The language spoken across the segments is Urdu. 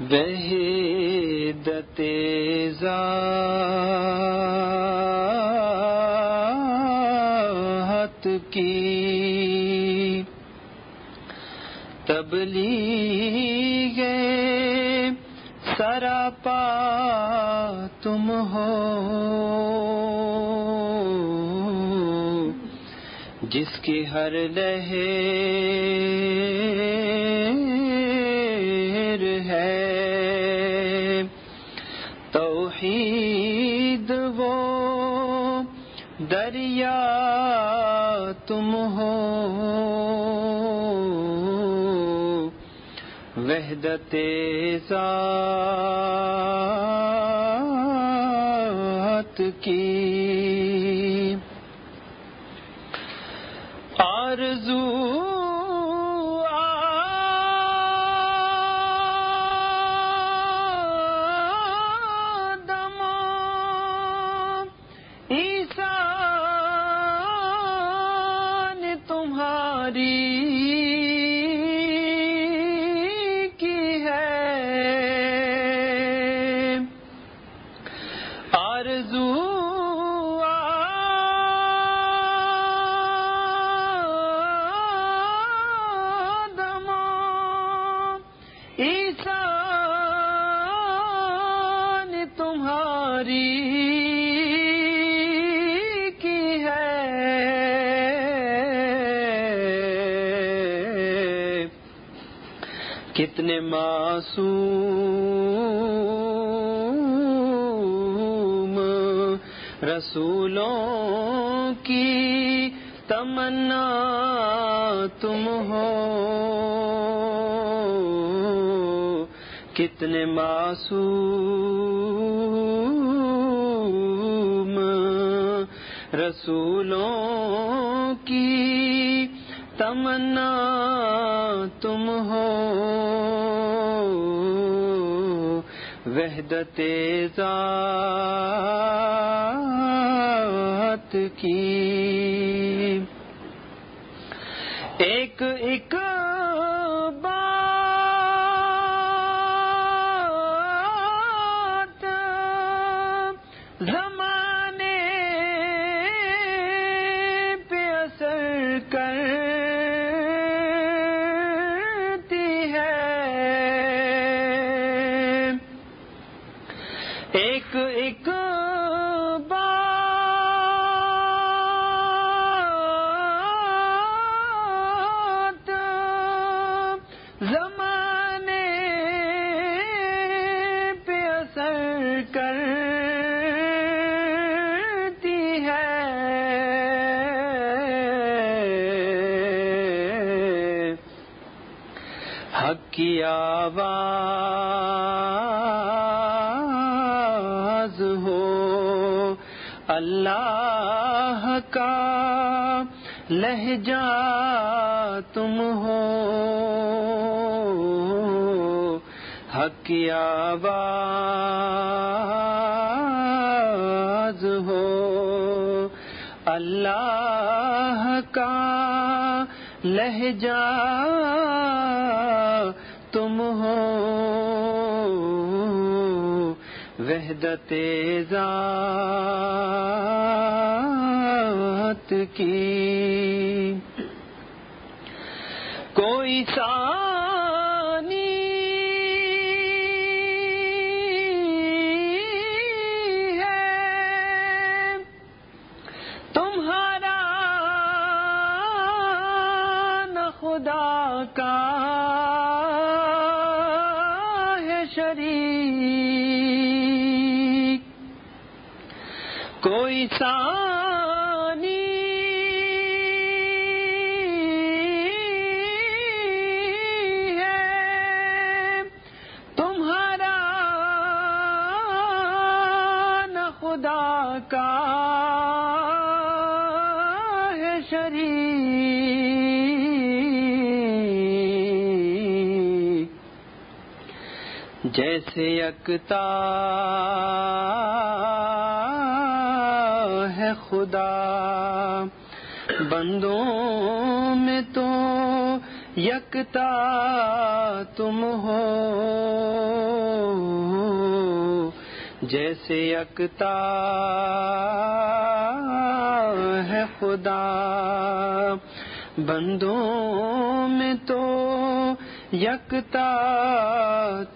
وحدت ذات کی تبلیغ سراپا تم ہو جس کی ہر لہر دریا تم ہو۔ وحدت ذات کی۔ معصوم رسولوں کی تمنا تم ہو۔ کتنے معصوم رسولوں کی تمنا تم ہو۔ وحدت ذات کی۔ ایک ایک آواز ہو۔ اللہ کا لہجہ تم ہو۔ حق آواز ہو۔ اللہ کا لہجہ تم ہو۔ وحدت ذات کی۔ کوئی سا کوئی ہے تمہارا نہ خدا کا ہے شریک۔ جیسے یکتا ہے خدا۔ بندوں میں تو یکتا تم ہو۔ جیسے یکتا ہے خدا۔ بندوں میں تو یکتا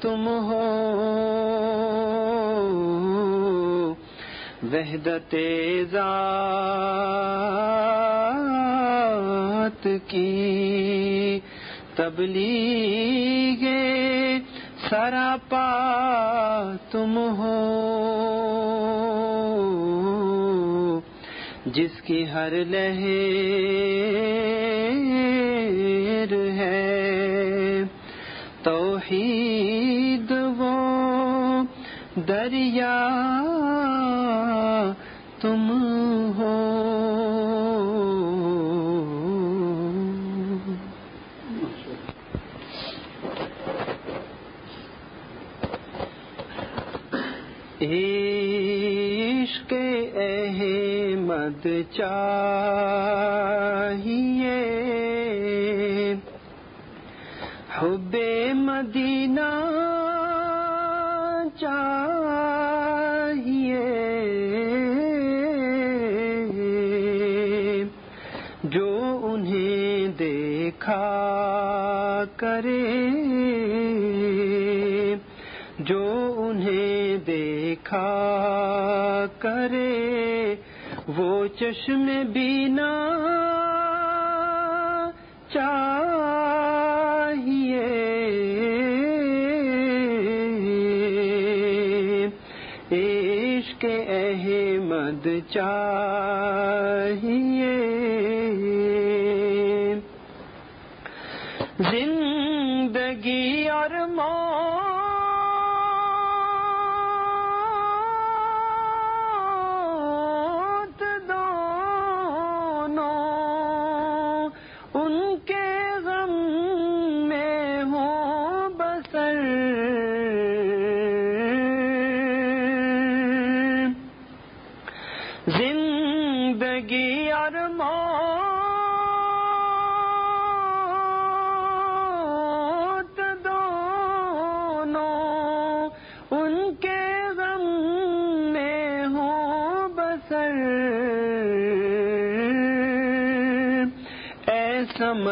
تم ہو۔ وحدت ذات کی تبلیغ سراپا تم ہو جس کی ہر لہر ہے توحید دریا تم ہو۔ عشق احمد چاہیے۔ حب مدینہ چاہیے۔ کرے۔ جو انہیں دیکھا کرے وہ چشم بینا چاہیے۔ عشق احمد چاہیے۔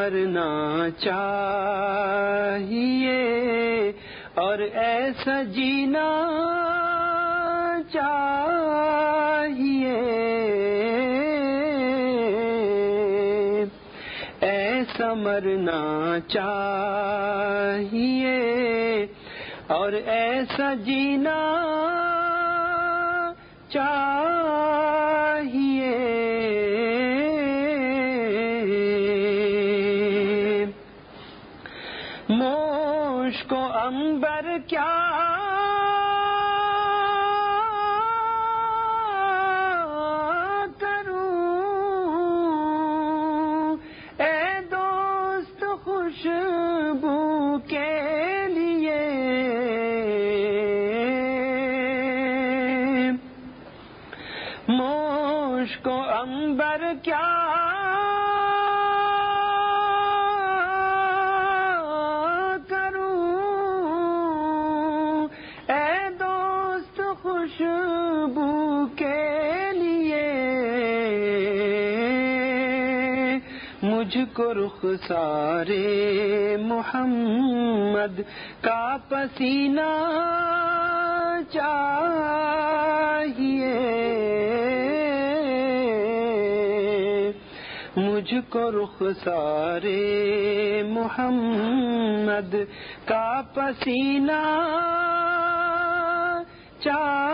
ایسا مرنا چاہیے اور ایسا جینا چاہیے۔ ایسا مرنا چاہیے اور ایسا جینا چاہیے۔ رخ سارے محمد کا پسینہ چاہیے۔ مجھ کو رخ سارے محمد کا پسینہ چاہیے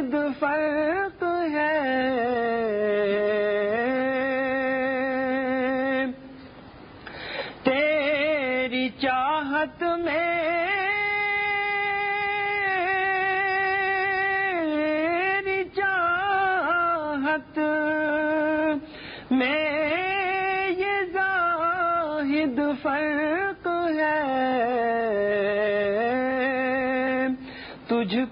زاہد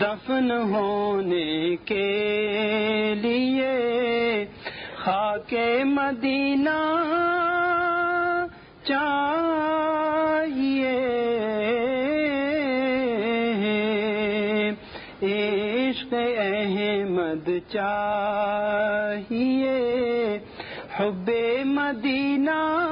دفن ہونے کے لیے خاک مدینہ چاہیے۔ عشق احمد چاہیے۔ حب مدینہ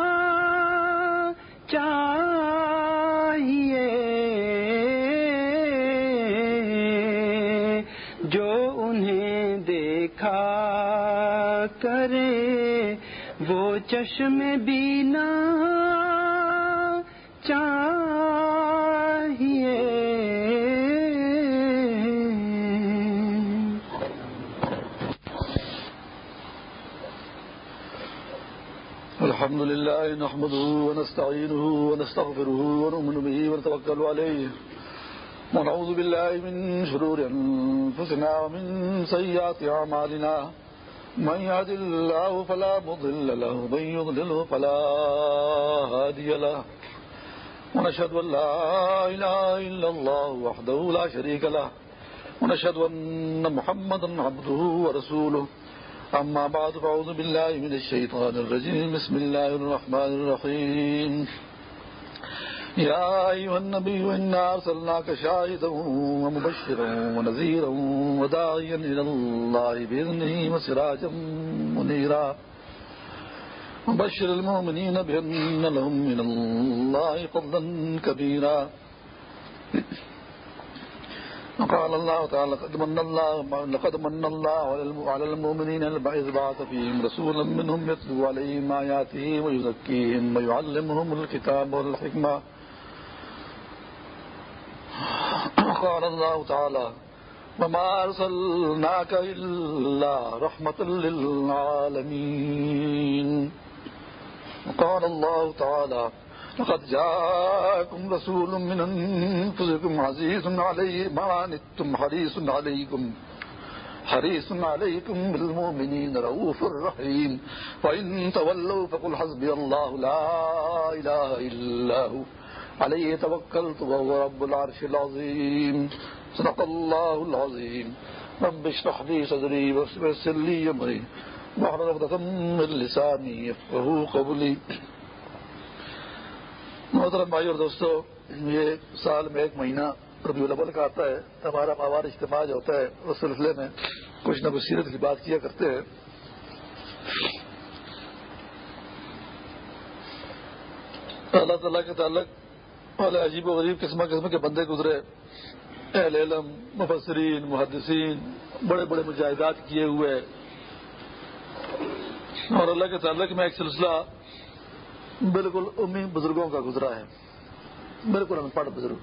چشم بینا چاہیے۔ الحمد لله نحمده ونستعينه ونستغفره ونؤمن به ونتوكل عليه ونعوذ بالله من شرور أنفسنا ومن سيئات أعمالنا من يهد الله فلا مضل له ومن يضلله فلا هادي له. ونشهد أن لا إله إلا الله وحده لا شريك له. ونشهد أن محمدا عبده ورسوله. أما بعد، فأعوذ بالله من الشيطان الرجيم. بسم الله الرحمن الرحيم. يا أيها النبي إنا أرسلناك شاهدا ومبشرا ونذيرا وداعيا إلى الله بإذنه وسراجا منيرا. وبشر المؤمنين بأن لهم من الله فضلا كبيرا. وقال الله تعالى، لقد من الله، لقد من الله على المؤمنين إذ بعث فيهم رسولا منهم يتلو عليهم آياته ويزكيهم ويعلمهم الكتاب والحكمة. وقال الله تعالى وما أرسلناك إلا رحمة للعالمين. وقال الله تعالى لقد جاءكم رسول من أنفسكم عزيز عليه ما عنتم حريص عليكم. حريص عليكم بالمؤمنين رؤوف رحيم. وإن تولوا فقل حسبي الله لا إله إلا هو. عليه توكلت وهو رب العرش العظيم صدق الله العظيم رب اشرح لي صدري ويسر لي أمري واحلل عقدة من لساني يفقهوا قولي محترم بھائی اور دوستو، یہ سال میں ایک مہینہ ربیع الاول کا آتا ہے ہمارا ماوار اجتماع جو ہوتا ہے، اس سلسلے میں کچھ نہ کچھ سیرت کی بات کیا کرتے ہیں۔ اللہ تعالیٰ کے تعلق والے عجیب و غریب قسم قسم کے بندے گزرے۔ اہل علم، مفسرین، محدثین، بڑے بڑے مجاہدات کیے ہوئے۔ اور اللہ کے تعلق میں ایک سلسلہ بالکل امی بزرگوں کا گزرا ہے۔ بالکل ان پڑھ بزرگ۔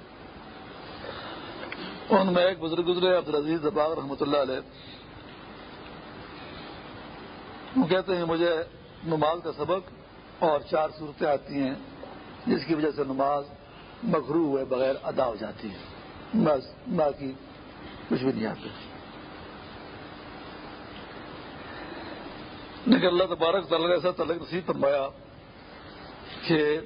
ان میں ایک بزرگ گزرے، عبدالعزیز زباغ رحمۃ اللہ علیہ۔ وہ کہتے ہیں، مجھے نماز کا سبق اور چار صورتیں آتی ہیں، جس کی وجہ سے نماز مغرو ہوئے بغیر ادا ہو جاتی ہے بس، باقی کچھ بھی نہیں آتے لیکن اللہ تبارک تعالیٰ نے ایسا تعلق نصیب فرمایا کہ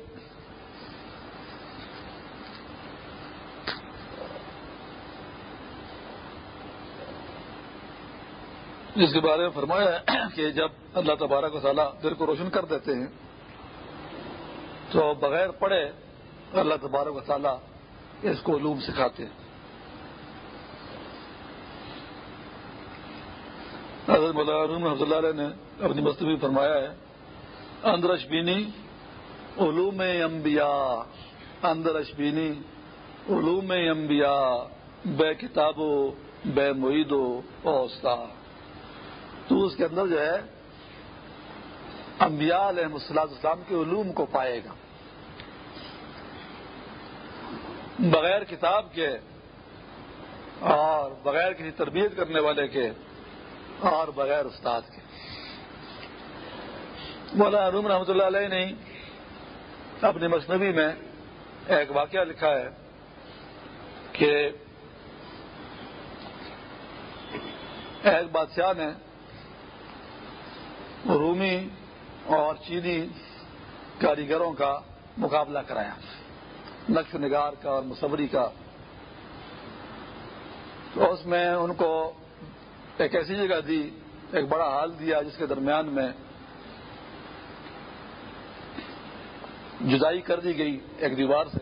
جس کے بارے میں فرمایا ہے کہ جب اللہ تبارک و تعالیٰ دل کو روشن کر دیتے ہیں تو بغیر پڑھے اللہ تبارک و تعالیٰ اس کو علوم سکھاتے ہیں۔ حضرت مولانا رحمۃ اللہ علیہ نے اپنی مستفی میں فرمایا ہے اندرش بینی علوم انبیاء اندرش بینی علوم انبیاء، بے کتابوں بے معید و تو اس کے اندر جو ہے، انبیاء علیہ مسلط اسلام کے علوم کو پائے گا۔ بغیر کتاب کے اور بغیر کسی تربیت کرنے والے کے اور بغیر استاد کے۔ مولانا روم رحمۃ اللہ علیہ نے اپنی مصنوعی میں ایک واقعہ لکھا ہے کہ ایک بادشاہ نے رومی اور چینی کاریگروں کا مقابلہ کرایا۔ نقش نگار کا اور مصوری کا۔ تو اس میں ان کو ایک ایسی جگہ دی، ایک بڑا حال دیا جس کے درمیان میں جدائی کر دی گئی ایک دیوار سے۔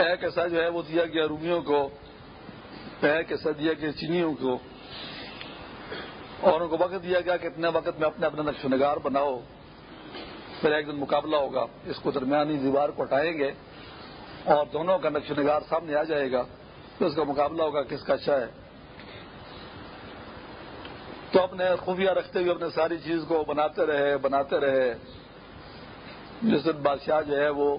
ایک ایسا جو ہے وہ دیا گیا رومیوں کو، ایک ایسا دیا گیا چینیوں کو۔ اور ان کو وقت دیا گیا کہ اتنے وقت میں اپنے اپنے نقش و نگار بناؤ، پھر ایک دن مقابلہ ہوگا۔ اس کو درمیانی دیوار کو ہٹائیں گے۔ اور دونوں کا نقش نگار سامنے آ جائے گا پھر اس کا مقابلہ ہوگا، کس کا اچھا ہے۔ تو اپنے خوبیاں رکھتے ہوئے اپنے ساری چیز کو بناتے رہے بناتے رہے۔ جس دن بادشاہ جو ہے وہ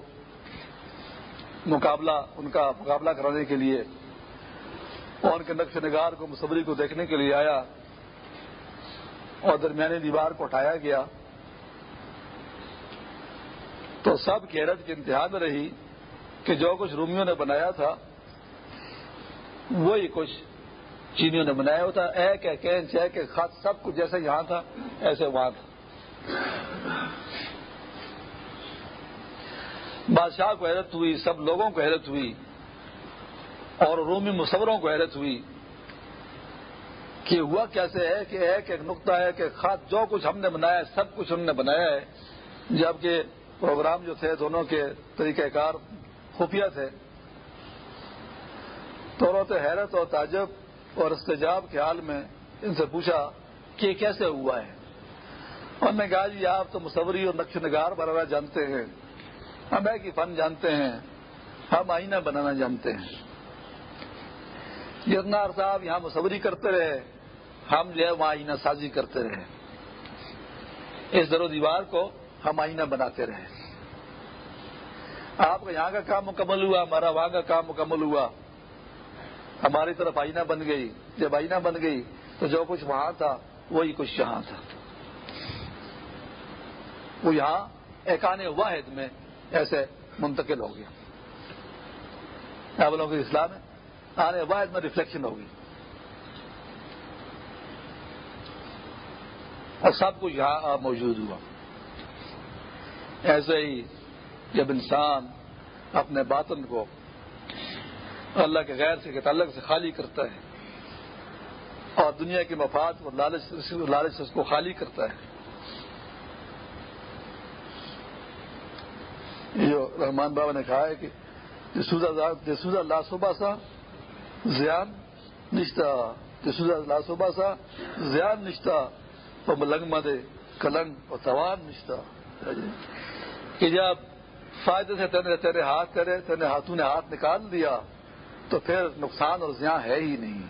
مقابلہ، ان کا مقابلہ کرانے کے لیے اور ان کے نقش نگار کو، مصوری کو دیکھنے کے لیے آیا اور درمیانی دیوار کو اٹھایا گیا تو سب کی حیرت کے انتہا میں رہی۔ کہ جو کچھ رومیوں نے بنایا تھا، وہی کچھ چینیوں نے بنایا ہوتا۔ ایک ایک انچ ایک ایک خط سب کچھ جیسے یہاں تھا، ایسے وہاں تھا۔ بادشاہ کو حیرت ہوئی، سب لوگوں کو حیرت ہوئی، اور رومی مصوروں کو حیرت ہوئی کہ ہوا کیسے ہے کہ ایک ایک نقطہ ہے کہ خط جو کچھ ہم نے بنایا ہے، سب کچھ ہم نے بنایا ہے۔ جبکہ پروگرام جو تھے دونوں کے طریقہ کار خفیہ تھے۔ تو تو حیرت اور تعجب اور استجاب کے حال میں ان سے پوچھا کہ یہ کیسے ہوا ہے؟ اور میں کہا جی آپ تو مصوری اور نقش نگار بنانا جانتے ہیں۔ ہم ایک ہی فن جانتے ہیں۔ ہم آئینہ بنانا جانتے ہیں۔ جتنا صاحب یہاں مصوری کرتے رہے۔ ہم جو ہے، وہاں آئینہ سازی کرتے رہے۔ اس در و دیوار کو ہم آئینہ بناتے رہے۔ آپ کا یہاں کا کام مکمل ہوا، ہمارا وہاں کا کام مکمل ہوا۔ ہماری طرف آئینہ بن گئی۔ جب آئینہ بن گئی تو جو کچھ وہاں تھا، وہی کچھ یہاں تھا۔ وہ یہاں ایک آنے واحد میں ایسے منتقل ہو گیا۔ کیا بولوں گے اسلام ہے آنے واحد میں ریفلیکشن ہوگی۔ اور سب کچھ یہاں موجود ہوا۔ ایسے ہی جب انسان اپنے باطن کو اللہ کے غیر سے تعلق سے خالی کرتا ہے اور دنیا کے مفاد اور لالچ لالچ سے اس کو خالی کرتا ہے جو رحمان بابا نے کہا ہے کہ جسوزا لاسوبا سا زیان نشتہ جسوزا لاسوبا سا زیان نشتہ ملنگ مدے، کلنگ اور توان نشتہ۔ جی، کہ جب فائدے سے تیرے تیرے ہاتھ کرے تیرے ہاتھوں نے ہاتھ نکال دیا، تو پھر نقصان اور زیاں ہے ہی نہیں۔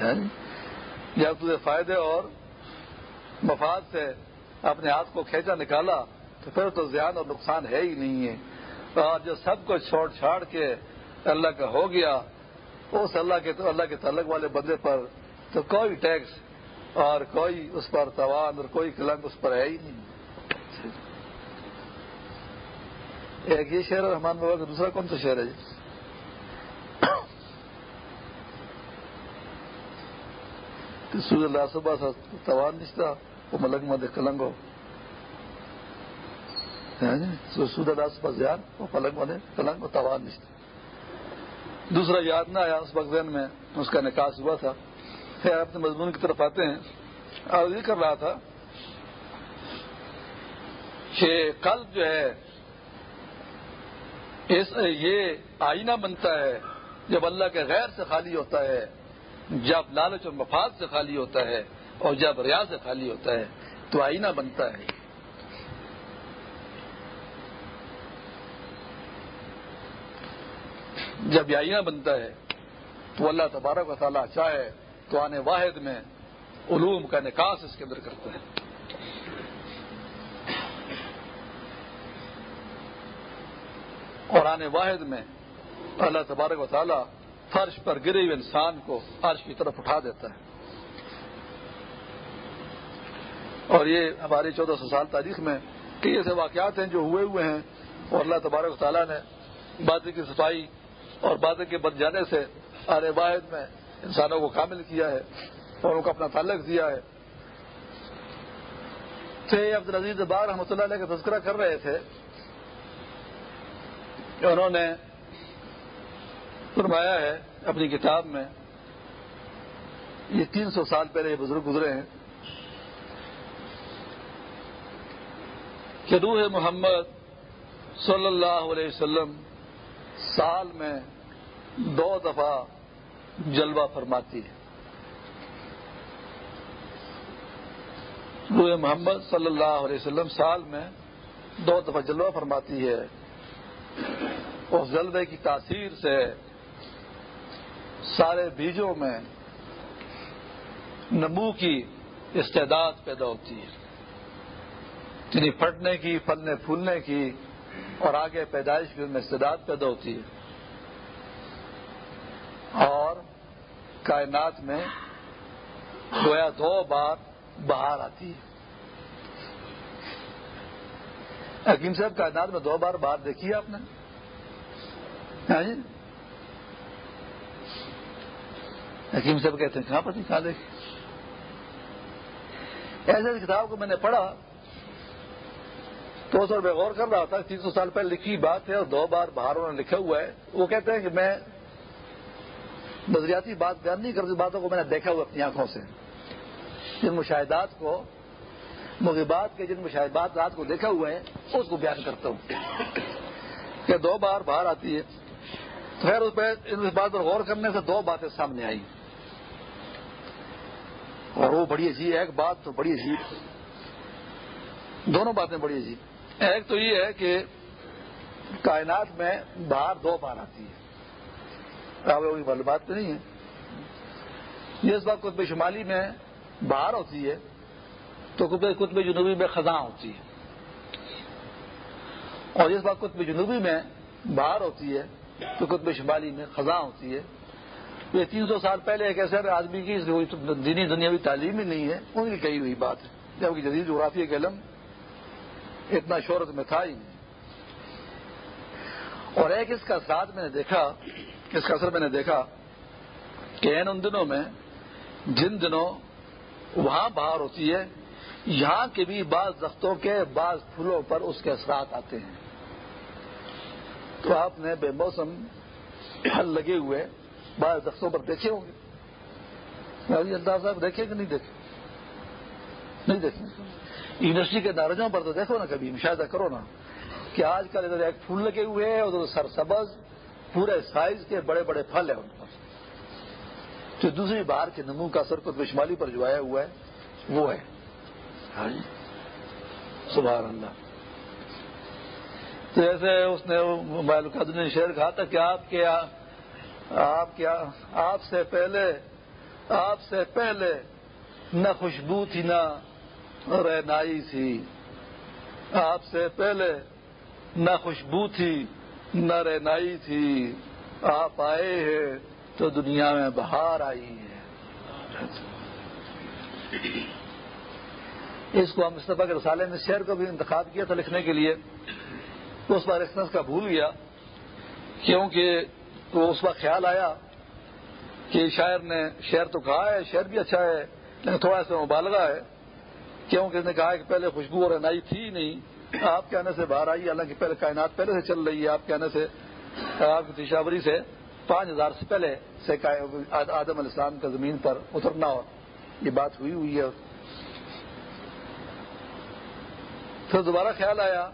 یعنی جب تجھے فائدے اور مفاد سے اپنے ہاتھ کو کھینچا، نکالا، تو پھر تو زیان اور نقصان ہے ہی نہیں ہے۔ اور جو سب کو چھوڑ چھاڑ کے اللہ کا ہو گیا، اس اللہ کے تو اللہ کے تعلق والے بندے پر تو کوئی ٹیکس اور کوئی اس پر توان اور کوئی کلنگ اس پر ہے ہی نہیں۔ ایک یہ شہر ہے، رحمان بابا کا دوسرا کون سا شہر جی؟ ہے جی؟ سورج اللہ صبح سا توان نشتا، وہ ملنگ مد کلنگو۔ سود اللہ صبح زیان، وہ پلنگ مدے کلنگ و توان نشتا۔ دوسرا یاد نہ آیا اس وقت ذہن میں، اس کا نکاس ہوا تھا۔ پھر اپنے مضمون کی طرف آتے ہیں۔ اور یہ کر رہا تھا کہ قلب جو ہے اس یہ آئینہ بنتا ہے، جب اللہ کے غیر سے خالی ہوتا ہے، جب لالچ اور مفاد سے خالی ہوتا ہے اور جب ریاض سے خالی ہوتا ہے، تو آئینہ بنتا ہے۔ جب یہ آئینہ بنتا ہے، تو اللہ تبارک و تعالیٰ چاہے تو آنے واحد میں علوم کا نکاس اس کے اندر کرتا ہے۔ اور آنے واحد میں اللہ تبارک و تعالیٰ فرش پر گرے ہوئے انسان کو عرش کی طرف اٹھا دیتا ہے۔ اور یہ ہماری چودہ سو سال تاریخ میں کئی ایسے واقعات ہیں جو ہوئے ہوئے ہیں اور اللہ تبارک و تعالیٰ نے باتیں کی صفائی اور باتیں کے بن جانے سے آنے واحد میں انسانوں کو کامل کیا ہے اور ان کو اپنا تعلق دیا ہے۔ عبد العزیز بار رحمۃ اللہ علیہ کا تذکرہ کر رہے تھے کہ انہوں نے فرمایا ہے اپنی کتاب میں، یہ تین سو سال پہلے یہ بزرگ گزرے ہیں، کہ روح محمد صلی اللہ علیہ وسلم سال میں دو دفعہ جلوہ فرماتی ہے۔ روح محمد صلی اللہ علیہ وسلم سال میں دو دفعہ جلوہ فرماتی ہے۔ اس جلوے کی تاثیر سے سارے بیجوں میں نمو کی استعداد پیدا ہوتی ہے۔ یعنی پھٹنے کی، پھلنے، پھولنے کی اور آگے پیدائش کی ان میں استعداد پیدا ہوتی ہے۔ اور کائنات میں گویا دو بار باہر آتی ہے۔ حکیم صاحب، کائنات میں دو بار باہر دیکھی ہے آپ نے؟ ہاں جی؟ حکیم صاحب کہتے ہیں، کہاں پر کہاں دیکھے ایسے کتاب کو میں نے پڑھا تو سو روپئے غور کر رہا تھا، تین سو سال پہلے لکھی بات ہے اور دو بار باہر انہوں نے لکھا ہوا ہے، وہ کہتے ہیں کہ میں نظریاتی بات بیان نہیں کرتی، باتوں کو میں نے دیکھا ہوا اپنی آنکھوں سے، جن مشاہدات کو مغیبات کے جن مشاہدات رات کو دیکھا ہوا ہے، اس کو بیان کرتا ہوں۔ کہ دو بار باہر آتی ہے۔ تو خیر، اس پہ اس بات پر غور کرنے سے دو باتیں سامنے آئی اور وہ بڑی عجیب، ایک بات تو بڑی عجیب۔ دونوں باتیں بڑی عجیب۔ ایک تو یہ ہے کہ کائنات میں باہر دو بار آتی ہے۔ والی بات تو نہیں ہے۔ اس بات قطب شمالی میں باہر ہوتی ہے۔ تو قطب جنوبی میں خزاں ہوتی ہے۔ اور اس بات قطب جنوبی میں باہر ہوتی ہے، تو قطب شمالی میں خزاں ہوتی ہے۔ یہ تین سو سال پہلے ایک ایسے آدمی کی دینی دنیاوی تعلیم ہی نہیں ہے، ان کی کہی ہوئی بات ہے۔ جبکہ جدید جغرافیہ کے علم اتنا شہرت میں تھا ہی نہیں۔ اور ایک اس کا ساتھ میں نے دیکھا، اس کا اثر میں نے دیکھا کہ ان دنوں میں جن دنوں وہاں باہر ہوتی ہے یہاں کے بھی بعض درختوں کے بعض پھولوں پر اس کے اثرات آتے ہیں۔ تو آپ نے بے موسم پھل لگے ہوئے بعض درختوں پر دیکھے ہوں گے۔ اللہ صاحب دیکھے کہ نہیں دیکھے نہیں دیکھے یونیورسٹی کے دارجوں پر تو دیکھو نا کبھی، مشاہدہ کرو نا کہ آج کل ادھر ایک پھول لگے ہوئے ہیں، ادھر سر سبز پورے سائز کے بڑے بڑے پھل ہیں ان پر۔ جو دوسری باہر کے نمو کا سر کو بشمالی پر جو آیا ہوا ہے، وہ ہے۔ ہاں جی۔ سبحان اللہ۔ تو جیسے اس نے القدر نے شعر کہا تھا کہ آپ کے آپ کیا آپ سے پہلے، آپ سے پہلے نہ خوشبو تھی نہ رہنائی تھی۔ آپ سے پہلے نہ خوشبو تھی نہ رہنائی تھی۔ آپ آئے ہیں تو دنیا میں بہار آئی ہے اس کو ہم استفا کے رسالے میں شہر کو بھی انتخاب کیا تھا لکھنے کے لیے، تو اس بار ایکسپریس کا بھول گیا، کیونکہ وہ اس وقت خیال آیا کہ شاعر نے شعر تو کہا ہے، شعر بھی اچھا ہے، لیکن تھوڑا سا مبالغہ ہے، کیونکہ اس نے کہا کہ پہلے خوشبو اور رہنائی تھی نہیں، آپ کے آنے سے باہر آئی، حالانکہ پہلے کائنات پہلے سے چل رہی ہے، آپ کے آنے سے، آپ کی تشاوری سے پانچ ہزار سے پہلے سے آدم علیہ السلام کا زمین پر اترنا اور یہ بات ہوئی ہوئی ہے پھر دوبارہ خیال آیا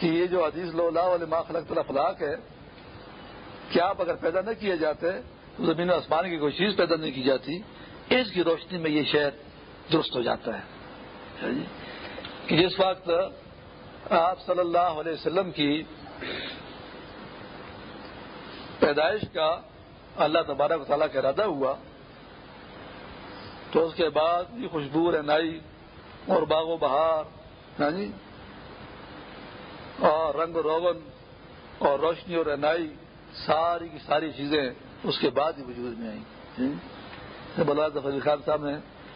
کہ یہ جو حدیث لو اللہ علیہ خلق الفلاق ہے، کیا آپ اگر پیدا نہ کیے جاتے، تو زمین و آسمان کی کوئی چیز پیدا نہیں کی جاتی، اس کی روشنی میں یہ شہر درست ہو جاتا ہے۔ جی؟ کہ جس وقت آپ صلی اللہ علیہ وسلم کی پیدائش کا اللہ تبارک و تعالیٰ کا ارادہ ہوا، تو اس کے بعد یہ خوشبو رہنائی اور باغ و بہار جی اور رنگ و روغن اور روشنی اور رہنائی ساری کی ساری چیزیں اس کے بعد ہی وجود میں آئیں۔ بلا ظفر خان صاحب نے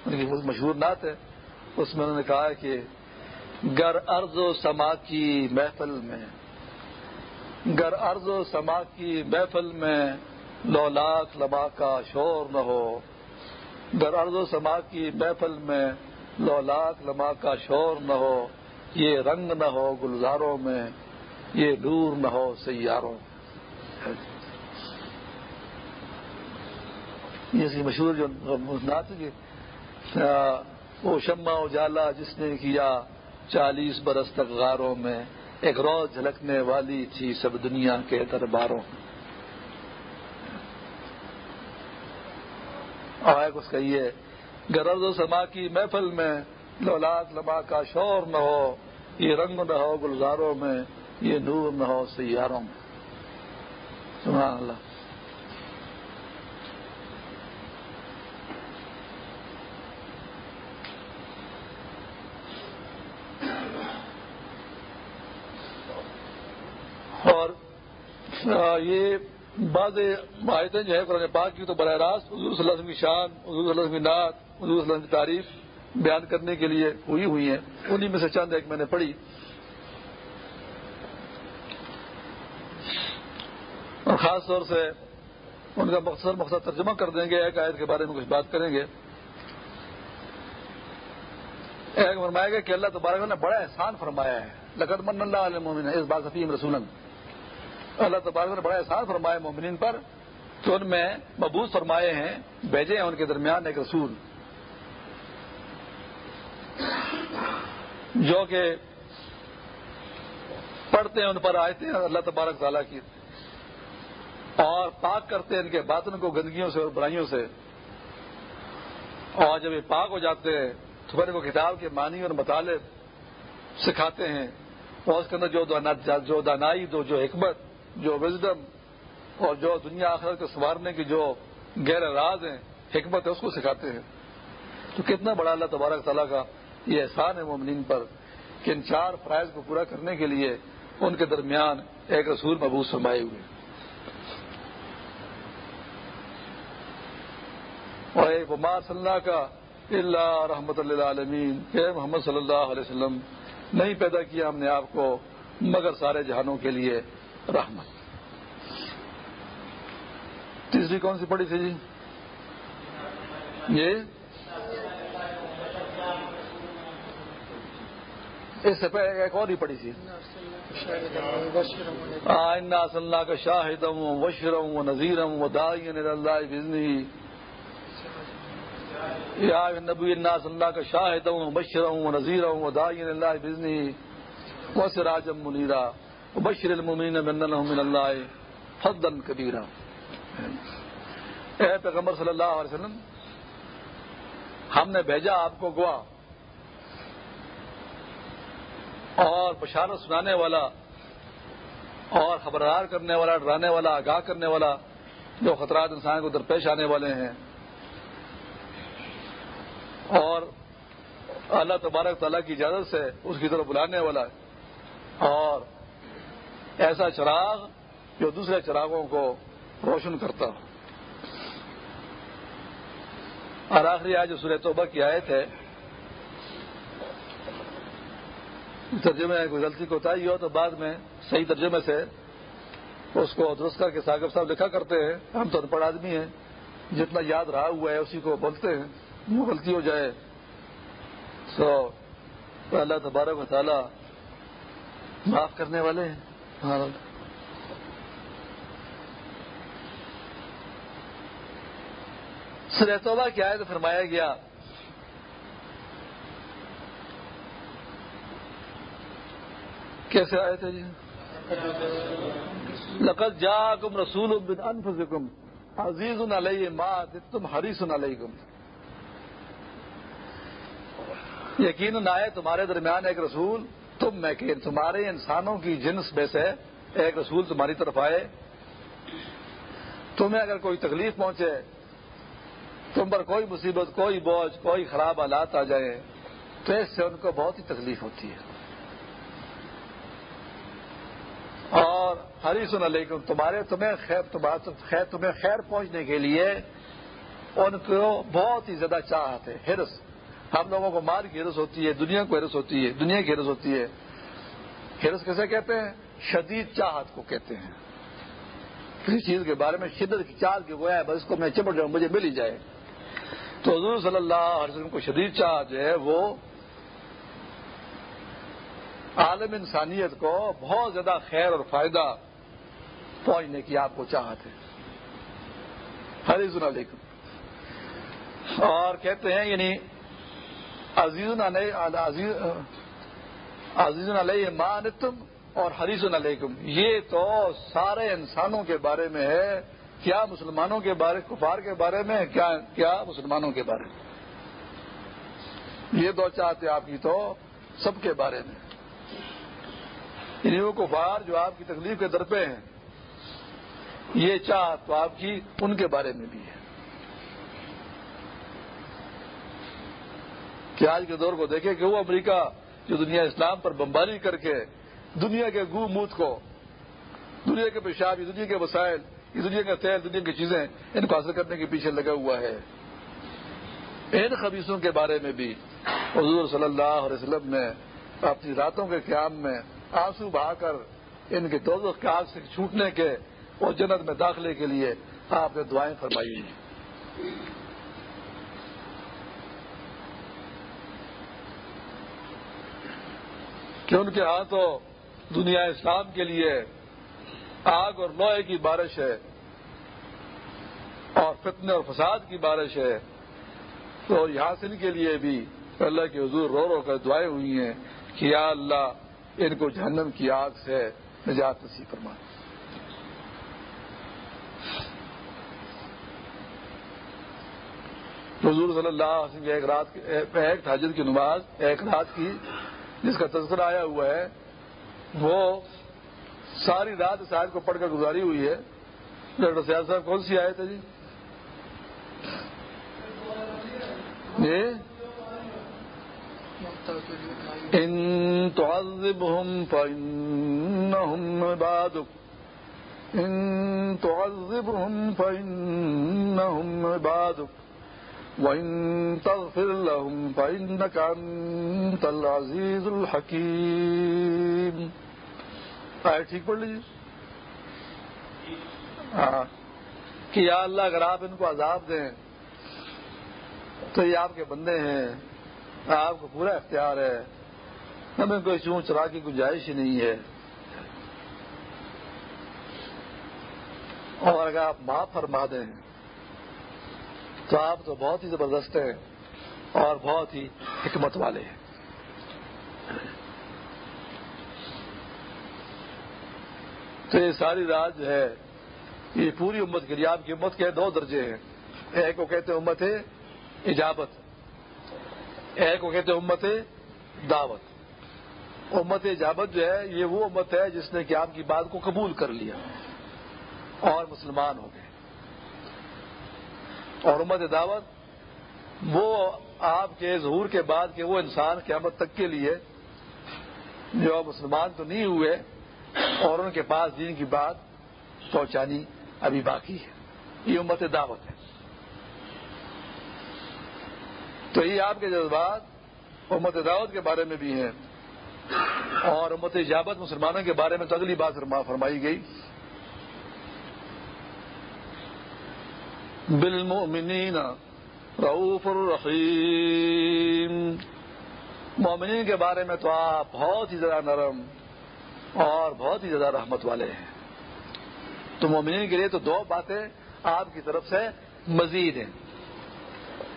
ان کی بہت مشہور نعت ہے، اس میں انہوں نے کہا ہے کہ گر ارض و سما کی محفل میں، گر ارض و سما کی محفل میں لولاک لما کا شور نہ ہو، گر ارض و سما کی محفل میں لولاک لما کا شور نہ ہو، یہ رنگ نہ ہو گلزاروں میں، یہ نور نہ ہو سیاروں یہ مشہور جو نعت وہ شمع اجالا جس نے کیا چالیس برس تک غاروں میں، ایک روز جھلکنے والی تھی سب دنیا کے درباروں اس کا یہ گرز و سما کی محفل میں لولاد لما کا شور نہ ہو، یہ رنگ نہ ہو گلزاروں میں، یہ نور نہ ہو سیاروں میں۔ سبحان اللہ۔ اور یہ بعض آیتیں جو ہے قرآن پاک کی تو براہ راست حضور صلی اللہ علیہ وسلم کی شان، حضور صلی اللہ علیہ وسلم کی نعت، حضور صلی اللہ علیہ وسلم کی تعریف بیان کرنے کے لیے ہوئی ہوئی ہیں۔ انہیں میں سے چند ایک میں نے پڑھی۔ اور خاص طور سے ان کا مقصد مقصد ترجمہ کر دیں گے، ایک آیت کے بارے میں کچھ بات کریں گے۔ ایک فرمایا گیا کہ اللہ تبارک نے بڑا احسان فرمایا ہے۔ لقد من اللہ علیہ مومن اس بات حفیم رسول اللہ تبارک نے بڑا احسان فرمایا مومنین پر تو ان میں مبوض فرمائے ہیں، بھیجے ہیں ان کے درمیان ایک رسول۔ جو کہ پڑھتے ہیں ان پر آئے اللہ تبارک تعالیٰ کی۔ اور پاک کرتے ہیں ان کے باطن کو گندگیوں سے اور برائیوں سے۔ اور جب یہ پاک ہو جاتے ہیں، تو پھر کو کتاب کے معنی اور مطالب سکھاتے ہیں۔ اور اس کے اندر جو دانائی، دو جو حکمت جو وزڈم اور جو دنیا آخر کو سنوارنے کی جو غیر راز ہیں، حکمت ہے اس کو سکھاتے ہیں۔ تو کتنا بڑا اللہ تبارک تعالیٰ کا یہ احسان ہے مومنین پر کہ ان چار فرائض کو پورا کرنے کے لیے ان کے درمیان ایک رسول مبوس فرمائے ہوئے اور ایک عمار صلی اللہ کا اللہ رحمت اللہ عالمین محمد صلی اللہ علیہ وسلم، نہیں پیدا کیا ہم نے آپ کو مگر سارے جہانوں کے لیے۔ رحمت۔ تیسری کون سی پڑی تھی جی؟ یہ؟ اس سے پہلے ایک اور ہی پڑی تھی۔ اللہ کا شاہدم وشرم و نذیرم و دائن اللہ بزنی یا نبی الناس اللہ کا شاہدم و بشرم و نذیرم و دائن اللہ بزنی و سراجم منیرا بشر المین من من اللہ فضل کبیرہ اے پیغمبر صلی اللہ علیہ وسلم، ہم نے بھیجا آپ کو گوا اور بشارت سنانے والا اور خبردار کرنے والا، ڈرانے والا، آگاہ کرنے والا جو خطرات انسان کو درپیش آنے والے ہیں۔ اور اللہ تبارک تعالیٰ کی اجازت سے اس کی طرف بلانے والا اور ایسا چراغ جو دوسرے چراغوں کو روشن کرتا ہو۔ اور آخری آج جو سورہ توبہ کی آیت ہے ترجمے میں کوئی غلطی کوتاہی ہو تو بعد میں صحیح ترجمے سے اس کو درست کر کے ساگر صاحب لکھا کرتے ہیں۔ ہم تو ان پڑھ آدمی ہیں، جتنا یاد رہا ہوا ہے اسی کو بولتے ہیں۔ وہ غلطی ہو جائے۔ سو اللہ تبارک و تعالیٰ معاف کرنے والے ہیں۔ ہاں۔ سر توبہ کی آئے تو فرمایا گیا، کیسے آئے تھے جی لقد جا کم رسول بن انفسکم عزیز علیہ ما تم حریص علیکم یقین آئے تمہارے درمیان ایک رسول تم میں کہ تمہارے انسانوں کی جنس میں سے ایک رسول تمہاری طرف آئے۔ تمہیں اگر کوئی تکلیف پہنچے، تم پر کوئی مصیبت، کوئی بوجھ، کوئی خراب حالات آ جائیں، تو اس سے ان کو بہت ہی تکلیف ہوتی ہے۔ اور ہری سن علیکم، تمہارے تمہیں خیر خیر، تمہیں خیر پہنچنے کے لیے ان کو بہت ہی زیادہ چاہت ہے ہرس ہم لوگوں کو مال کی ہرس ہوتی ہے، دنیا کو ہرس ہوتی ہے، دنیا کی ہرس ہوتی ہے۔ ہرس کیسے کہتے ہیں؟ شدید چاہت کو کہتے ہیں۔ کسی چیز کے بارے میں شدت کی چاہت کی گویا ہے، بس اس کو میں چپٹ جاؤں، مجھے مل ہی جائے۔ تو حضور صلی اللہ علیہ وسلم کو شدید چاہت جو ہے، وہ عالم انسانیت کو بہت زیادہ خیر اور فائدہ پہنچنے کی آپ کو چاہت ہے۔ حریض علیکم۔ اور کہتے ہیں یعنی عزیز عزیز علیہ مان تم اور حریض علیکم۔ یہ تو سارے انسانوں کے بارے میں ہے۔ کیا مسلمانوں کے بارے کفار کے بارے میں کیا کیا مسلمانوں کے بارے میں؟ یہ دو چاہتے آپ کی تو سب کے بارے میں۔ یعنی وہ کفار جو آپ کی تکلیف کے درپے ہیں۔ یہ چاہت تو آپ کی ان کے بارے میں بھی ہے۔ کہ آج کے دور کو دیکھیں کہ وہ امریکہ جو دنیا اسلام پر بمباری کر کے دنیا کے گو موت کو، دنیا کے پیشاب دنیا کے وسائل، یہ دنیا کا تیل، دنیا کی چیزیں ان کو حاصل کرنے کے پیچھے لگا ہوا ہے۔ ان خبیصوں کے بارے میں بھی حضور صلی اللہ علیہ وسلم نے اپنی راتوں کے قیام میں آنسو بہا کر ان کے دو کے آگ سے چھوٹنے کے اور جنت میں داخلے کے لیے آپ نے دعائیں فرمائی کہ ان کے ہاتھوں دنیا اسلام کے لیے آگ اور لوہے کی بارش ہے اور فتنے اور فساد کی بارش ہے، تو یاسن کے لیے بھی اللہ کے حضور رو رو کر دعائیں ہوئی ہیں کہ یا اللہ ان کو جہنم کی آگ سے نجات نصیب فرما۔ حضور صلی اللہ علیہ وسلم ایک رات، ایک تاجر کی نماز، ایک رات کی جس کا تذکرہ آیا ہوا ہے، وہ ساری رات اس آیت کو پڑھ کر گزاری ہوئی ہے۔ ڈاکٹر سیاض صاحب، کون سی آئے تھے جی؟, جی؟ ان تعذبهم فإنهم عبادك ان تعذبهم فإنهم عبادك وإن تغفر لهم فإنك أنت العزيز الحكيم آئے ٹھیک پڑھ لیجیے ہاں۔ کہ یا اللہ اگر آپ ان کو عذاب دیں، تو یہ آپ کے بندے ہیں، آپ کو پورا اختیار ہے۔ ہمیں کوئی چون چرا کی گنجائش ہی نہیں ہے۔ اور اگر آپ معاف فرما دیں تو آپ تو بہت ہی زبردست ہیں اور بہت ہی حکمت والے ہیں۔ تو یہ ساری رات جو ہے، یہ پوری امت کے لیے، آپ کی امت کے دو درجے ہیں۔ ایک کو کہتے ہیں امت ہے اجابت، ایک کو کہتے ہیں امت ہے دعوت۔ امت اجابت جو ہے، یہ وہ امت ہے جس نے کہ آپ کی بات کو قبول کر لیا اور مسلمان ہو گئے۔ اور امت دعوت، وہ آپ کے ظہور کے بعد کے وہ انسان قیامت تک کے لیے جو مسلمان تو نہیں ہوئے اور ان کے پاس دین کی بات پہنچانی ابھی باقی ہے۔ یہ امت دعوت ہے۔ تو یہ آپ کے جذبات امت دعوت کے بارے میں بھی ہیں اور امت اجابت مسلمانوں کے بارے میں تو اگلی بات فرمائی گئی۔ بالمؤمنین رعوف الرحیم۔ مومنین کے بارے میں تو آپ بہت ہی زیادہ نرم اور بہت ہی زیادہ رحمت والے ہیں۔ تو مومنین کے لیے تو دو باتیں آپ کی طرف سے مزید ہیں۔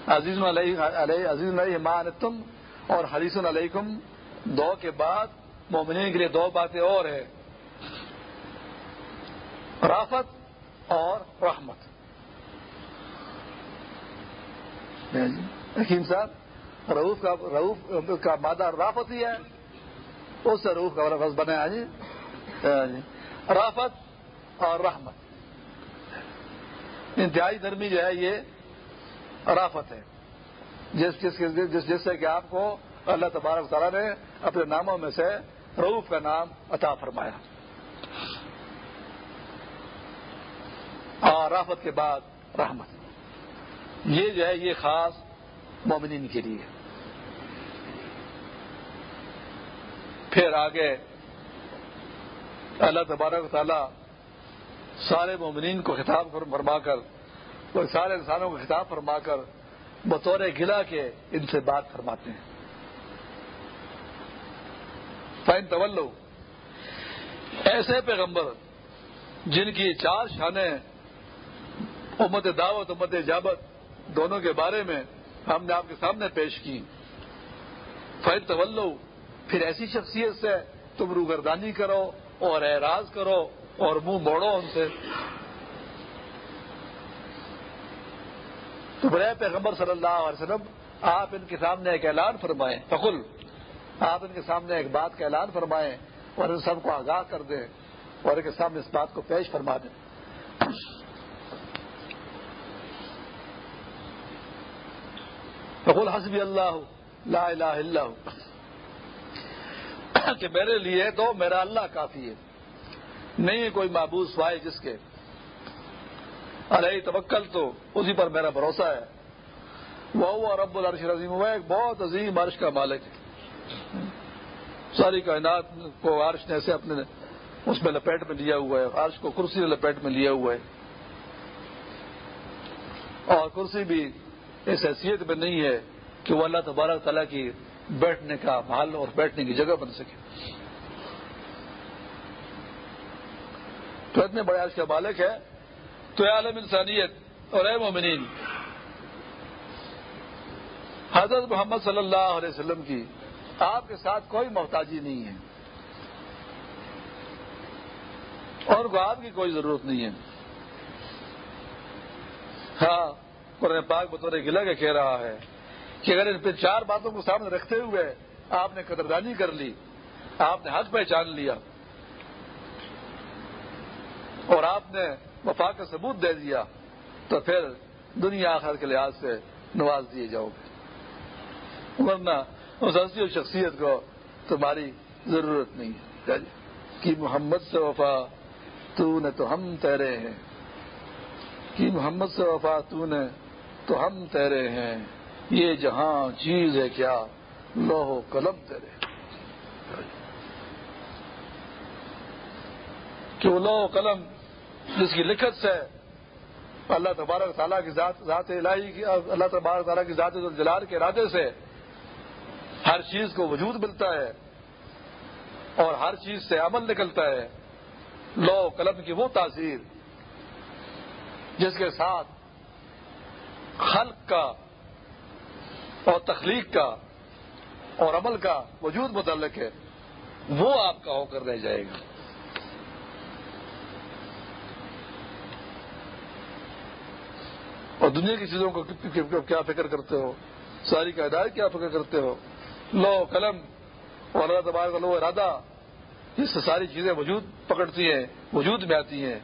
عزیز علیہ عزیز علیہ مان تم اور حریث علیکم۔ دو کے بعد مومنین کے لیے دو باتیں اور ہیں۔ رافت اور رحمت۔ ہاں جی۔ حکیم صاحب روف کا روف کا مادہ رافت ہی ہے۔ اس سے روف کا لفظ بنے ہاں جی۔, ہاں جی۔ رافت اور رحمت۔ انتہائی نرمی جو ہے، یہ رافت ہے۔ جس جس جس جس سے کہ آپ کو اللہ تبارک تعالیٰ نے اپنے ناموں میں سے روف کا نام عطا فرمایا۔ اور رافت کے بعد رحمت۔ یہ جو ہے یہ خاص مومنین کے لیے۔ پھر آگے اللہ تبارک تعالیٰ سارے مومنین کو خطاب فرما کر اور سارے انسانوں کو خطاب فرما کر بطور گلا کے ان سے بات فرماتے ہیں۔ فائن طلو ایسے پیغمبر جن کی چار شانیں امت دعوت، امت جابت دونوں کے بارے میں ہم نے آپ کے سامنے پیش کی۔ فائد طلو پھر ایسی شخصیت سے تم روگردانی کرو اور اعراض کرو اور منہ موڑو ان سے۔ تو برائے پیغمبر صلی اللہ علیہ وسلم، آپ ان کے سامنے ایک اعلان فرمائیں۔ فخل آپ ان کے سامنے ایک بات کا اعلان فرمائیں اور ان سب کو آگاہ کر دیں اور ان کے سامنے اس بات کو پیش فرما دیں۔ فخل حسبی اللہ، لا الہ الا کہ میرے لیے تو میرا اللہ کافی ہے۔ نہیں ہے کوئی معبود سوائے جس کے۔ ارے توکل تو اسی پر میرا بھروسہ ہے۔ وہ رب العرش عظیم وہ ایک بہت عظیم عرش کا مالک ہے۔ ساری کائنات کو عرش نے ایسے اپنے اس میں لپیٹ میں لیا ہوا ہے۔ عرش کو کرسی لپیٹ میں لیا ہوا ہے۔ اور کرسی بھی اس حیثیت میں نہیں ہے کہ وہ اللہ تبارک تعالیٰ کی بیٹھنے کا محل اور بیٹھنے کی جگہ بن سکے۔ تو اتنے بڑے عرش کا مالک ہے تو عالم انسانیت اور اے مومنین، حضرت محمد صلی اللہ علیہ وسلم کی آپ کے ساتھ کوئی محتاجی نہیں ہے۔ اور کو آپ کی کوئی ضرورت نہیں ہے۔ ہاں قرآن پاک بطور گلا کے کہہ رہا ہے کہ اگر ان پہ چار باتوں کو سامنے رکھتے ہوئے آپ نے قدردانی کر لی، آپ نے حق پہچان لیا، اور آپ نے وفا کا ثبوت دے دیا، تو پھر دنیا آخر کے لحاظ سے نواز دیے جاؤ گے۔ ورنہ اس ہنسی اور شخصیت کو تمہاری ضرورت نہیں ہے۔ کہ محمد سے وفا تو نے تو ہم تیرے ہیں۔ کہ محمد سے وفا تو نے تو ہم تیرے ہیں۔ یہ جہاں چیز ہے کیا؟ لوہ قلم تیرے۔ کہ وہ لوہ قلم؟ جس کی لکھت سے اللہ تبارک تعالیٰ کی ذات ذات الہی کی، اللہ تبارک تعالیٰ کی ذات جلال کے ارادے سے ہر چیز کو وجود ملتا ہے اور ہر چیز سے عمل نکلتا ہے۔ لو قلم کی وہ تاثیر جس کے ساتھ خلق کا اور تخلیق کا اور عمل کا وجود متعلق ہے، وہ آپ کا ہو کر رہ جائے گا۔ اور دنیا کی چیزوں کو کیا فکر کرتے ہو؟ ساری کا ہدایت کیا فکر کرتے ہو؟ لو قلم اور اللہ تبارک لو ارادہ، جس سے ساری چیزیں وجود پکڑتی ہیں، وجود میں آتی ہیں،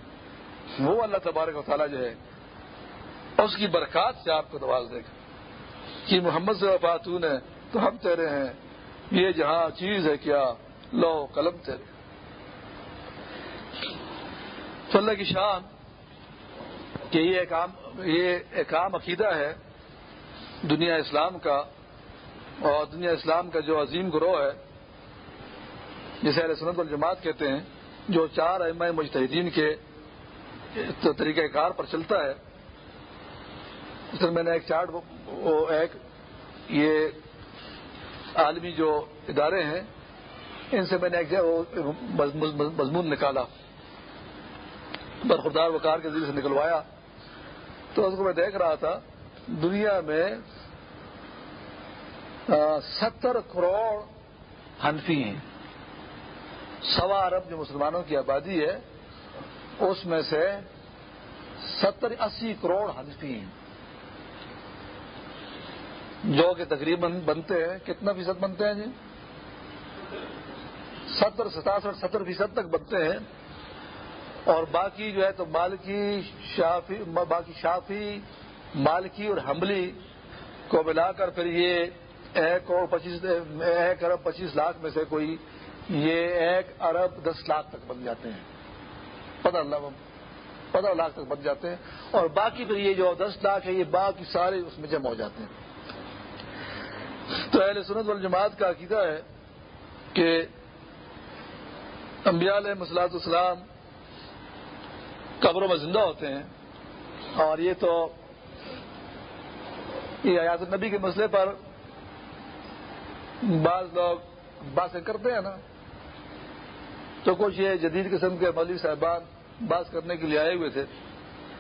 وہ اللہ تبارک و تعالیٰ جو ہے اس کی برکات سے آپ کو نواز دے گا۔ کہ محمد سے وفاتون ہے تو ہم تیرے ہیں۔ یہ جہاں چیز ہے کیا؟ لو قلم تیرے۔ تو اللہ کی شان کہ یہ ایک عام یہ ایک عام عقیدہ ہے دنیا اسلام کا اور دنیا اسلام کا جو عظیم گروہ ہے، جسے علیہ سنت الجماعت کہتے ہیں، جو چار اما مجتہدین کے طریقہ کار پر چلتا ہے۔ اس میں نے ایک چارٹ ایک یہ عالمی جو ادارے ہیں، ان سے میں نے ایک مضمون نکالا۔ برخوردار وکار کے ذریعے سے نکلوایا۔ تو اس کو میں دیکھ رہا تھا، دنیا میں ستر کروڑ ہنفی ہیں۔ سوا ارب جو مسلمانوں کی آبادی ہے، اس میں سے ستر اسی کروڑ ہنفی ہیں۔ جو کہ تقریباً بنتے ہیں، کتنا فیصد بنتے ہیں جی؟ ستر، ستاسٹھ، ستر فیصد تک بنتے ہیں۔ اور باقی جو ہے تو مالکی، شافی، باقی شافی، مالکی اور حملی کو ملا کر پھر یہ ایک کروڑ پچیس، ایک ارب پچیس لاکھ میں سے کوئی یہ ایک ارب دس لاکھ تک بن جاتے ہیں۔ پندرہ پندرہ لاکھ تک بن جاتے ہیں۔ اور باقی پھر یہ جو دس لاکھ ہے، یہ باقی سارے اس میں جمع ہو جاتے ہیں۔ تو اہل سنت والجماعت کا عقیدہ ہے کہ انبیاء علیہ مسلاط اسلام قبروں میں زندہ ہوتے ہیں اور یہ تو یہ آیات نبی کے مسئلے پر بعض لوگ باتیں کرتے ہیں نا۔ تو کچھ یہ جدید قسم کے مولوی صاحبان بات کرنے کے لیے آئے ہوئے تھے۔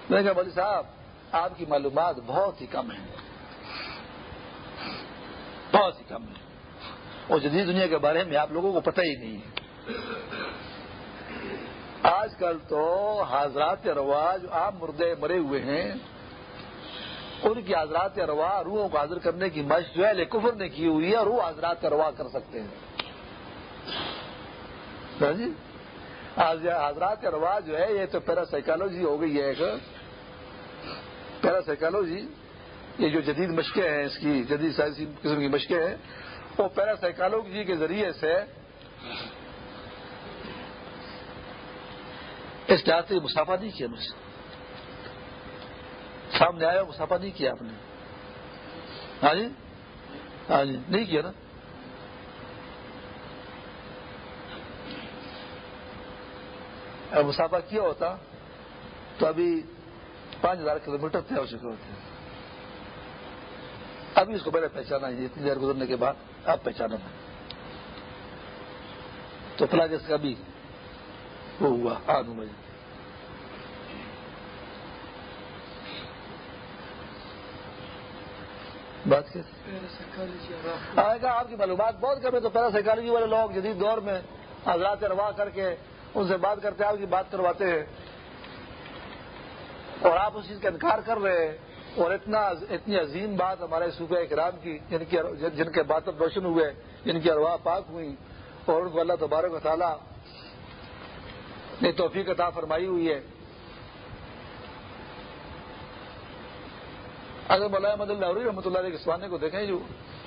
میں نے کہا، مولوی صاحب، آپ کی معلومات بہت ہی کم ہیں۔ بہت ہی کم ہیں۔ اور جدید دنیا کے بارے میں آپ لوگوں کو پتہ ہی نہیں ہے۔ آج کل تو حضرات رواج عام مردے مرے ہوئے ہیں، ان کی حضرات روا روحوں کو حاضر کرنے کی مشق جو ہے کفر نے کی ہوئی ہے اور وہ حضرات کا روا کر سکتے ہیں۔ ہاں جی؟ حضرات کا روا جو ہے، یہ تو پیرا سائیکالوجی ہو گئی ہے ایک۔ پیرا سائیکالوجی یہ جو جدید مشقیں ہیں، اس کی جدید سائنسی قسم کی مشقیں ہیں، وہ پیرا سائیکالوجی کے ذریعے سے اس لحاظ سے مسافہ نہیں کیا مجھ سے سامنے آیا مسافہ نہیں کیا آپ نے۔ ہاں جی؟ ہاں جی نہیں کیا نا۔ مسافہ کیا ہوتا تو ابھی پانچ ہزار کلو میٹر طے ہو چکے ہوتے۔ ابھی اس کو پہلے پہچانا ہے اتنی دیر گزرنے کے بعد آپ پہچانا تو فلاں جس کا بھی وہ ہوا آدھ بجے بات آئے گا، آپ کی معلومات بہت کم ہے تو پیرا سائیکالوجی والے لوگ جدید دور میں حضرات روا کر کے ان سے بات کرتے آپ کی بات کرواتے ہیں۔ اور آپ اس چیز کا انکار کر رہے ہیں۔ اور اتنا اتنی عظیم بات ہمارے صوبہ اکرام کی، جن کی جن کے باتیں روشن ہوئے، جن کی ارواح پاک ہوئی اور ان کو اللہ تبارک و تعالیٰ نے توفیق عطا فرمائی ہوئی ہے۔ اگر مولانا احمد اللہ رحمۃ اللہ علیہ کے سوانے کو دیکھیں، جو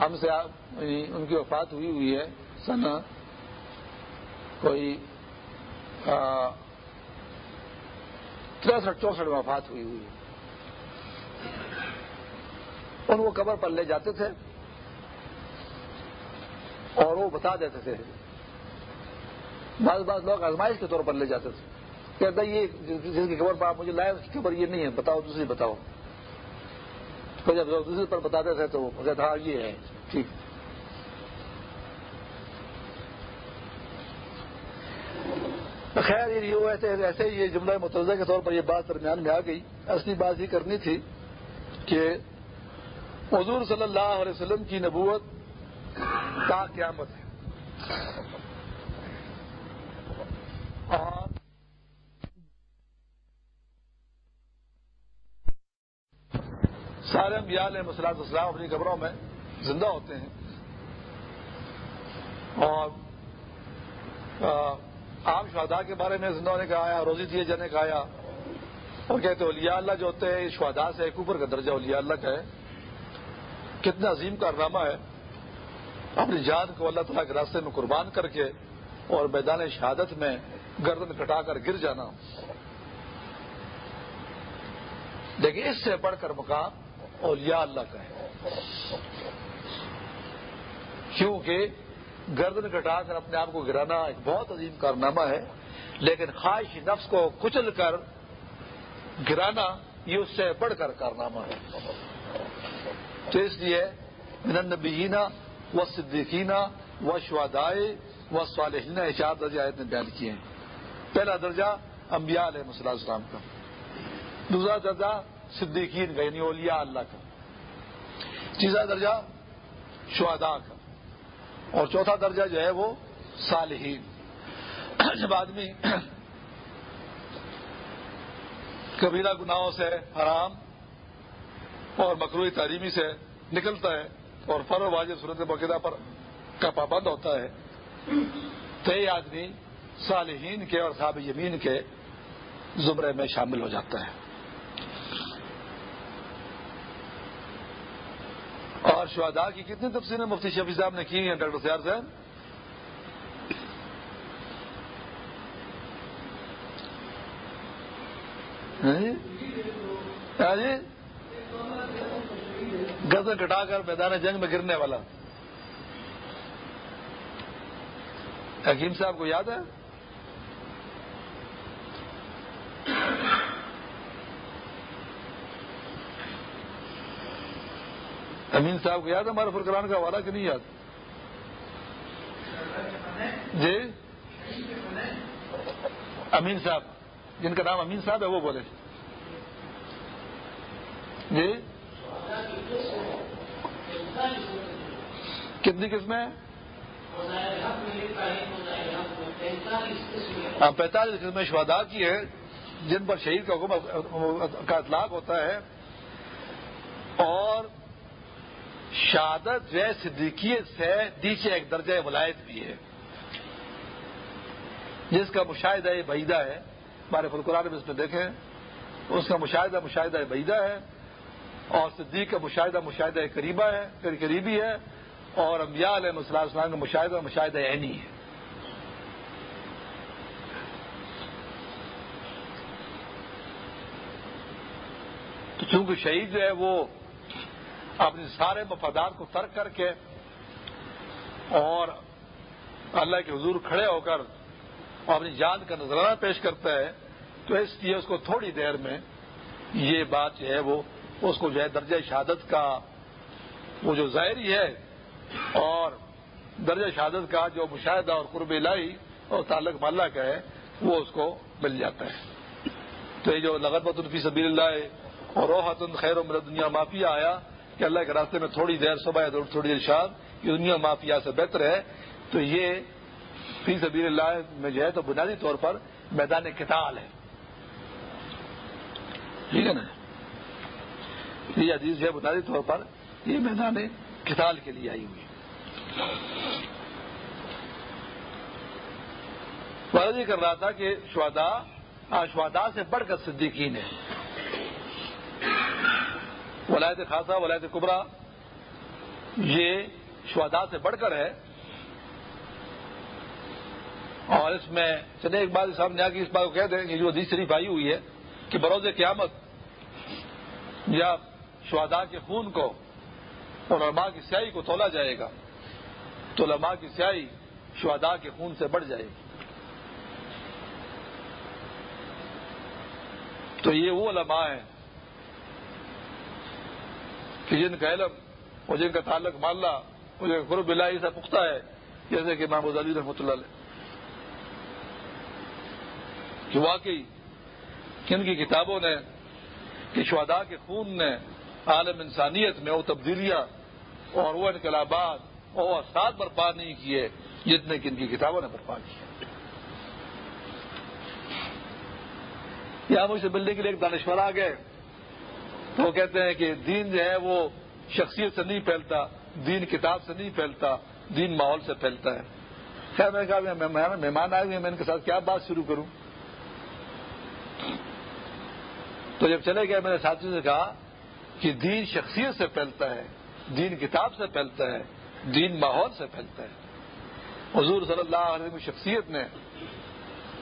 ہم سے یعنی ان کی وفات ہوئی ہوئی ہے سن کوئی تریسٹھ چونسٹھ میں وفات ہوئی ہوئی ہے۔ ان کو قبر پر لے جاتے تھے اور وہ بتا دیتے تھے۔ بعض بعض لوگ آزمائش کے طور پر لے جاتے تھے کہتا یہ جس کی خبر پر آپ مجھے لائے اس کی خبر یہ نہیں ہے، بتاؤ، دوسری بتاؤ۔ تو جب لوگ دوسرے پر بتاتے تھے تو وہ کہتا ہاں یہ ہے، ٹھیک۔ خیر، یہ ایسے ایسے یہ جملہ متوجہ کے طور پر یہ بات درمیان میں آ گئی۔ اصلی بات یہ کرنی تھی کہ حضور صلی اللہ علیہ وسلم کی نبوت کا قیامت ہے۔ اور سارے بیال مسلاط اسلام اپنی قبروں میں زندہ ہوتے ہیں۔ اور عام شہدا کے بارے میں زندہ ہونے کا آیا، روزی دیے جانے کا آیا۔ اور کہتے اولیاء اللہ جو ہوتے ہیں شہدا سے ایک اوپر کا درجہ اولیاء اللہ کا ہے۔ کتنا عظیم کارنامہ ہے۔ اپنی جان کو اللہ تعالیٰ کے راستے میں قربان کر کے اور میدان شہادت میں گردن کٹا کر گر جانا۔ لیکن اس سے بڑھ کر مقام اولیاء اللہ کا ہے۔ کیونکہ گردن کٹا کر اپنے آپ کو گرانا ایک بہت عظیم کارنامہ ہے، لیکن خواہش نفس کو کچل کر گرانا یہ اس سے بڑھ کر کارنامہ ہے۔ تو اس لیے نبینا و صدیقینہ و شوادائے و صالحینہ اشار درجہ آیت نے بیان کیے ہیں۔ پہلا درجہ انبیاء علیہ مسلح السلام کا۔ دوسرا درجہ صدیقین کا یعنی اولیاء اللہ کا۔ تیسرا درجہ شہدا کا۔ اور چوتھا درجہ جو ہے وہ صالحین۔ جب آدمی کبیرہ گناہوں سے حرام اور مکروئی تعلیمی سے نکلتا ہے اور فر واجب صورت بقیدہ پر کا پابند ہوتا ہے۔ تو یہ آدمی صالحین کے اور صحاب یمین کے زمرے میں شامل ہو جاتا ہے۔ اور شہدا کی کتنی تفصیلیں مفتی شفیع صاحب نے کی ہیں، ڈاکٹر سیار صاحب ہاں جی ہاں جی؟ ہاں جی؟ گزر کٹا کر میدان جنگ میں گرنے والا۔ حکیم صاحب کو یاد ہے؟ امین صاحب کو یاد ہے ہمارے فرقران کا والا کہ نہیں یاد؟ جی؟ امین صاحب۔ جن کا نام امین صاحب ہے، وہ بولے۔ جی؟ کتنی قسمیں ہاں، پینتالیس قسمیں شہدا کی ہے جن پر شہید کا حکم، کا اطلاق ہوتا ہے۔ اور شہادت جو ہے صدیقیت سے نیچے ایک درجہ ولایت بھی ہے۔ جس کا مشاہدہ بعیدہ ہے۔ ہمارے فلقران میں اس میں دیکھیں اس کا مشاہدہ مشاہدہ بعیدہ ہے، اور صدیق کا مشاہدہ مشاہدہ قریبہ ہے قریبی ہے، اور انبیاء علیہ مسلح السلام کا مشاہدہ مشاہدہ عینی ہے۔ تو چونکہ شہید جو ہے، وہ اپنے سارے مفادات کو ترک کر کے اور اللہ کے حضور کھڑے ہو کر اور اپنی جان کا نظرانہ پیش کرتا ہے، تو اس لیے اس کو تھوڑی دیر میں یہ بات جو ہے وہ، اس کو جو ہے درجہ شہادت کا وہ جو ظاہری ہے اور درجہ شہادت کا جو مشاہدہ اور قرب لائی اور تعلق ماللہ کا ہے، وہ اس کو مل جاتا ہے۔ تو یہ جو لغت الفی سبیل اللہ اور روحت خیر و دنیا مافیا آیا کہ اللہ کے راستے میں تھوڑی دیر صبح تھوڑی دیر شاد یہ دنیا مافیا سے بہتر ہے، تو یہ فی سبیل اللہ میں جو ہے تو بنیادی طور پر میدان کتال ہے۔ ٹھیک ہے نا؟ یہ عزیز جو ہے بنیادی طور پر یہ میدان کتال کے لیے آئی ہوئی یہ کر رہا تھا کہ شوادا ہاں، شوادا سے بڑھ کر صدیقین ہے ولایت خاصا ولایت کبرا، یہ شوادا سے بڑھ کر ہے۔ اور اس میں چلے ایک بات سامنے آ کے اس بات کو کہہ دیں کہ جو حدیث شریف آئی ہوئی ہے کہ بروز قیامت یا شہدا کے خون کو اور علماء کی سیاہی کو تولا جائے گا، تو علماء کی سیاہی شہدا کے خون سے بڑھ جائے گی۔ تو یہ وہ علماء ہیں کہ جن کا علم اور جن کا تعلق ماللہ اور جن کا قرب اللہ سے پختہ ہے، جیسے کہ محمود علی رحمۃ اللہ علیہ۔ کہ واقعی کن کی کتابوں نے، کہ شہدا کے خون نے عالم انسانیت میں وہ تبدیلیاں اور وہ انقلابات اور وہ اثرات برپا نہیں کیے جتنے کی ان کی کتابوں نے برپا کیے یہاں مجھ سے ملنے کے لیے ایک دانشور آ گئے۔ تو وہ کہتے ہیں کہ دین جو ہے وہ شخصیت سے نہیں پھیلتا، دین کتاب سے نہیں پھیلتا، دین ماحول سے پھیلتا ہے۔ خیر، میں نے کہا مہمان آئے ہوئے میں ان کے ساتھ کیا بات شروع کروں؟ تو جب چلے گئے، میں نے ساتھیوں سے کہا کہ دین شخصیت سے پھیلتا ہے، دین کتاب سے پھیلتا ہے، دین ماحول سے پھیلتا ہے۔ حضور صلی اللہ علیہ وسلم شخصیت نے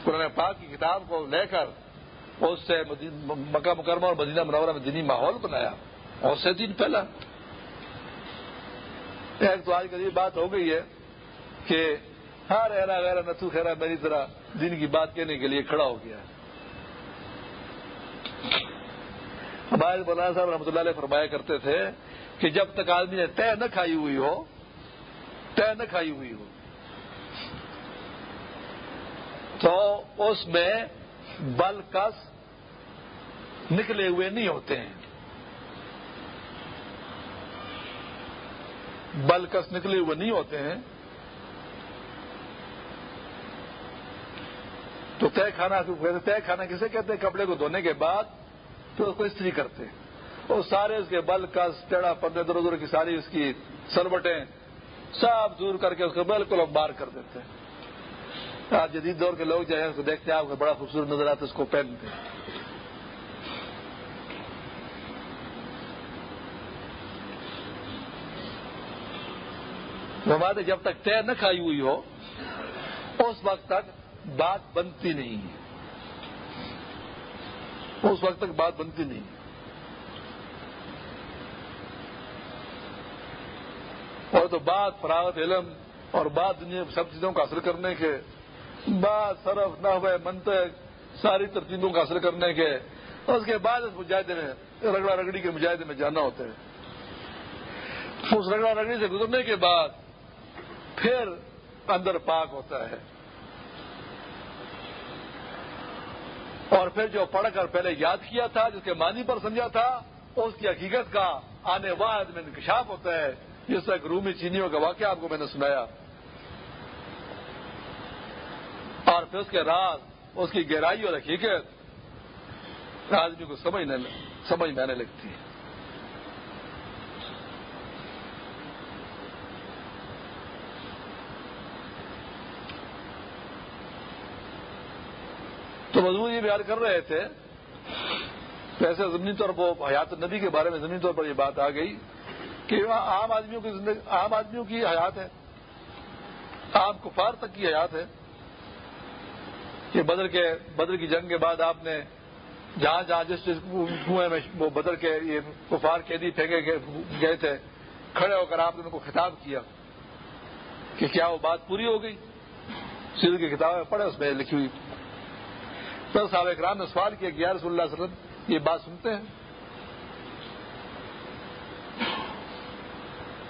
قرآن پاک کی کتاب کو لے کر اس سے مکہ مکرمہ اور مدینہ منورہ میں دینی ماحول بنایا، اور سے دین پھیلا۔ ایک تو آج کل یہ بات ہو گئی ہے کہ ہاں رہنا غیر نتو خیرا میری طرح دن کی بات کہنے کے لیے کھڑا ہو گیا۔ ہے ہمارے مولانا صاحب رحمۃ اللہ علیہ فرمایا کرتے تھے کہ جب تک آدمی نے طے نہ کھائی ہوئی ہو طے نہ کھائی ہوئی ہو، تو اس میں بل کس نکلے ہوئے نہیں ہوتے ہیں۔ بل کس نکلے ہوئے نہیں ہوتے ہیں۔ تو طے کھانا طے کھانا کسے کہتے ہیں؟ کپڑے کو دھونے کے بعد تو اس کو استری کرتے ہیں۔ اور سارے اس کے بل کا ٹیڑا پندرہ ادھر ادھر کی ساری اس کی سلبٹیں سب دور کر کے اس کو بالکل بار کر دیتے ہیں۔ آج جدید دور کے لوگ جو ہے اس کو دیکھتے ہیں، آپ کو بڑا خوبصورت نظر آتا ہے، اس کو پہنتے ہیں۔ ہمارے جب تک طے نہ کھائی ہوئی ہو، اس وقت تک بات بنتی نہیں ہے۔ اس وقت تک بات بنتی نہیں اور تو بات فراغت علم اور بات دنیا سب چیزوں کو حاصل کرنے کے، بات صرف نہ ہوئے منطق ساری ترتیبوں کو حاصل کرنے کے، اور اس کے بعد اس مجاہدے میں، رگڑا رگڑی کے مجاہدے میں جانا ہوتا ہے۔ اس رگڑا رگڑی سے گزرنے کے بعد پھر اندر پاک ہوتا ہے۔ اور پھر جو پڑھ کر پہلے یاد کیا تھا، جس کے معنی پر سمجھا تھا، اس کی حقیقت کا آنے بعد میں انکشاف ہوتا ہے۔ جس طرح رومی چینیوں کا واقعہ آپ کو میں نے سنایا۔ اور پھر اس کے راز، اس کی گہرائی اور حقیقت آدمی کو سمجھ میں آنے لگتی ہے۔ تو مضمون یہ بیان کر رہے تھے ویسے ضمنی طور پر، حیات نبی کے بارے میں ضمنی طور پر یہ بات آ گئی کہ عام آدمیوں کی زندگی، عام آدمیوں کی حیات ہے۔ عام کفار تک کی حیات ہے۔ کہ بدر کے، بدر کی جنگ کے بعد آپ نے جہاں جہاں جس جس کنویں میں وہ بدر کے یہ کفار قیدی پھینکے گئے تھے، کھڑے ہو کر آپ نے ان کو خطاب کیا کہ کیا وہ بات پوری ہو گئی؟ سیدھ کی کتاب میں پڑھے اس میں لکھی ہوئی تو صاحب اکرام نے سوال کیا کہ یا رسول اللہ علیہ وسلم یہ بات سنتے ہیں؟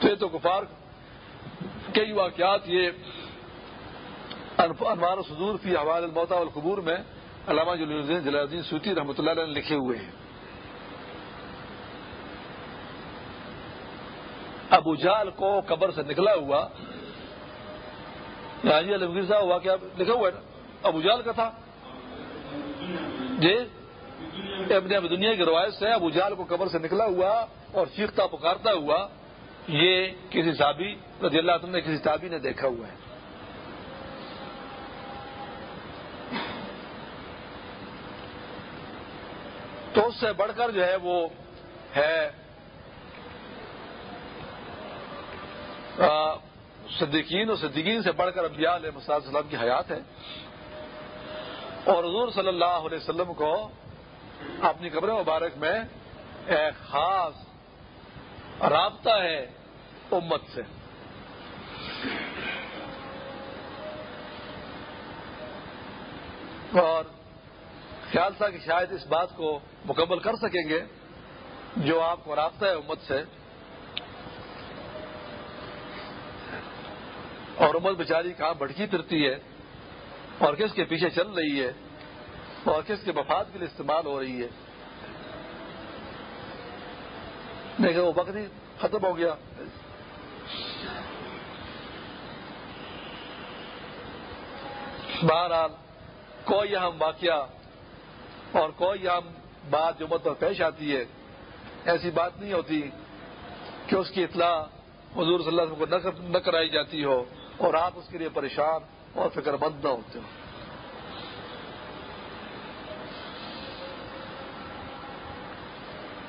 تو یہ تو کفار کئی واقعات یہ انوار صدور فی حوال الموتا القبور میں علامہ جلال الدین سوتی رحمۃ اللہ علیہ نے لکھے ہوئے ہیں۔ ابو جال کو قبر سے نکلا ہوا حاجی علمگیر صاحب ہوا کیا لکھا ہوا ہے نا؟ ابو جال کا تھا۔ جی؟ اپنے دنیا کی روایت سے ابو جال کو قبر سے نکلا ہوا اور چیختا پکارتا ہوا یہ کسی صحابی رضی اللہ عنہ نے کسی صحابی نے دیکھا ہوا ہے۔ تو اس سے بڑھ کر جو ہے وہ ہے صدیقین اور صدیقین سے بڑھ کر انبیاء علیہ السلام کی حیات ہے۔ اور حضور صلی اللہ علیہ وسلم کو اپنی قبر مبارک میں ایک خاص رابطہ ہے امت سے۔ اور خیال تھا کہ شاید اس بات کو مکمل کر سکیں گے جو آپ کو رابطہ ہے امت سے۔ اور امت بیچاری کہاں بڑکی پھرتی ہے۔ اور کس کے پیچھے چل رہی ہے؟ اور کس کے مفاد کے لیے استعمال ہو رہی ہے؟ دیکھیں وہ وقت ہی ختم ہو گیا۔ بہرحال کوئی اہم واقعہ اور کوئی اہم بات جو مت پر پیش آتی ہے، ایسی بات نہیں ہوتی کہ اس کی اطلاع حضور صلی اللہ علیہ وسلم کو نہ کرائی جاتی ہو اور آپ اس کے لیے پریشان اور فکر مند نہ ہوتے ہو۔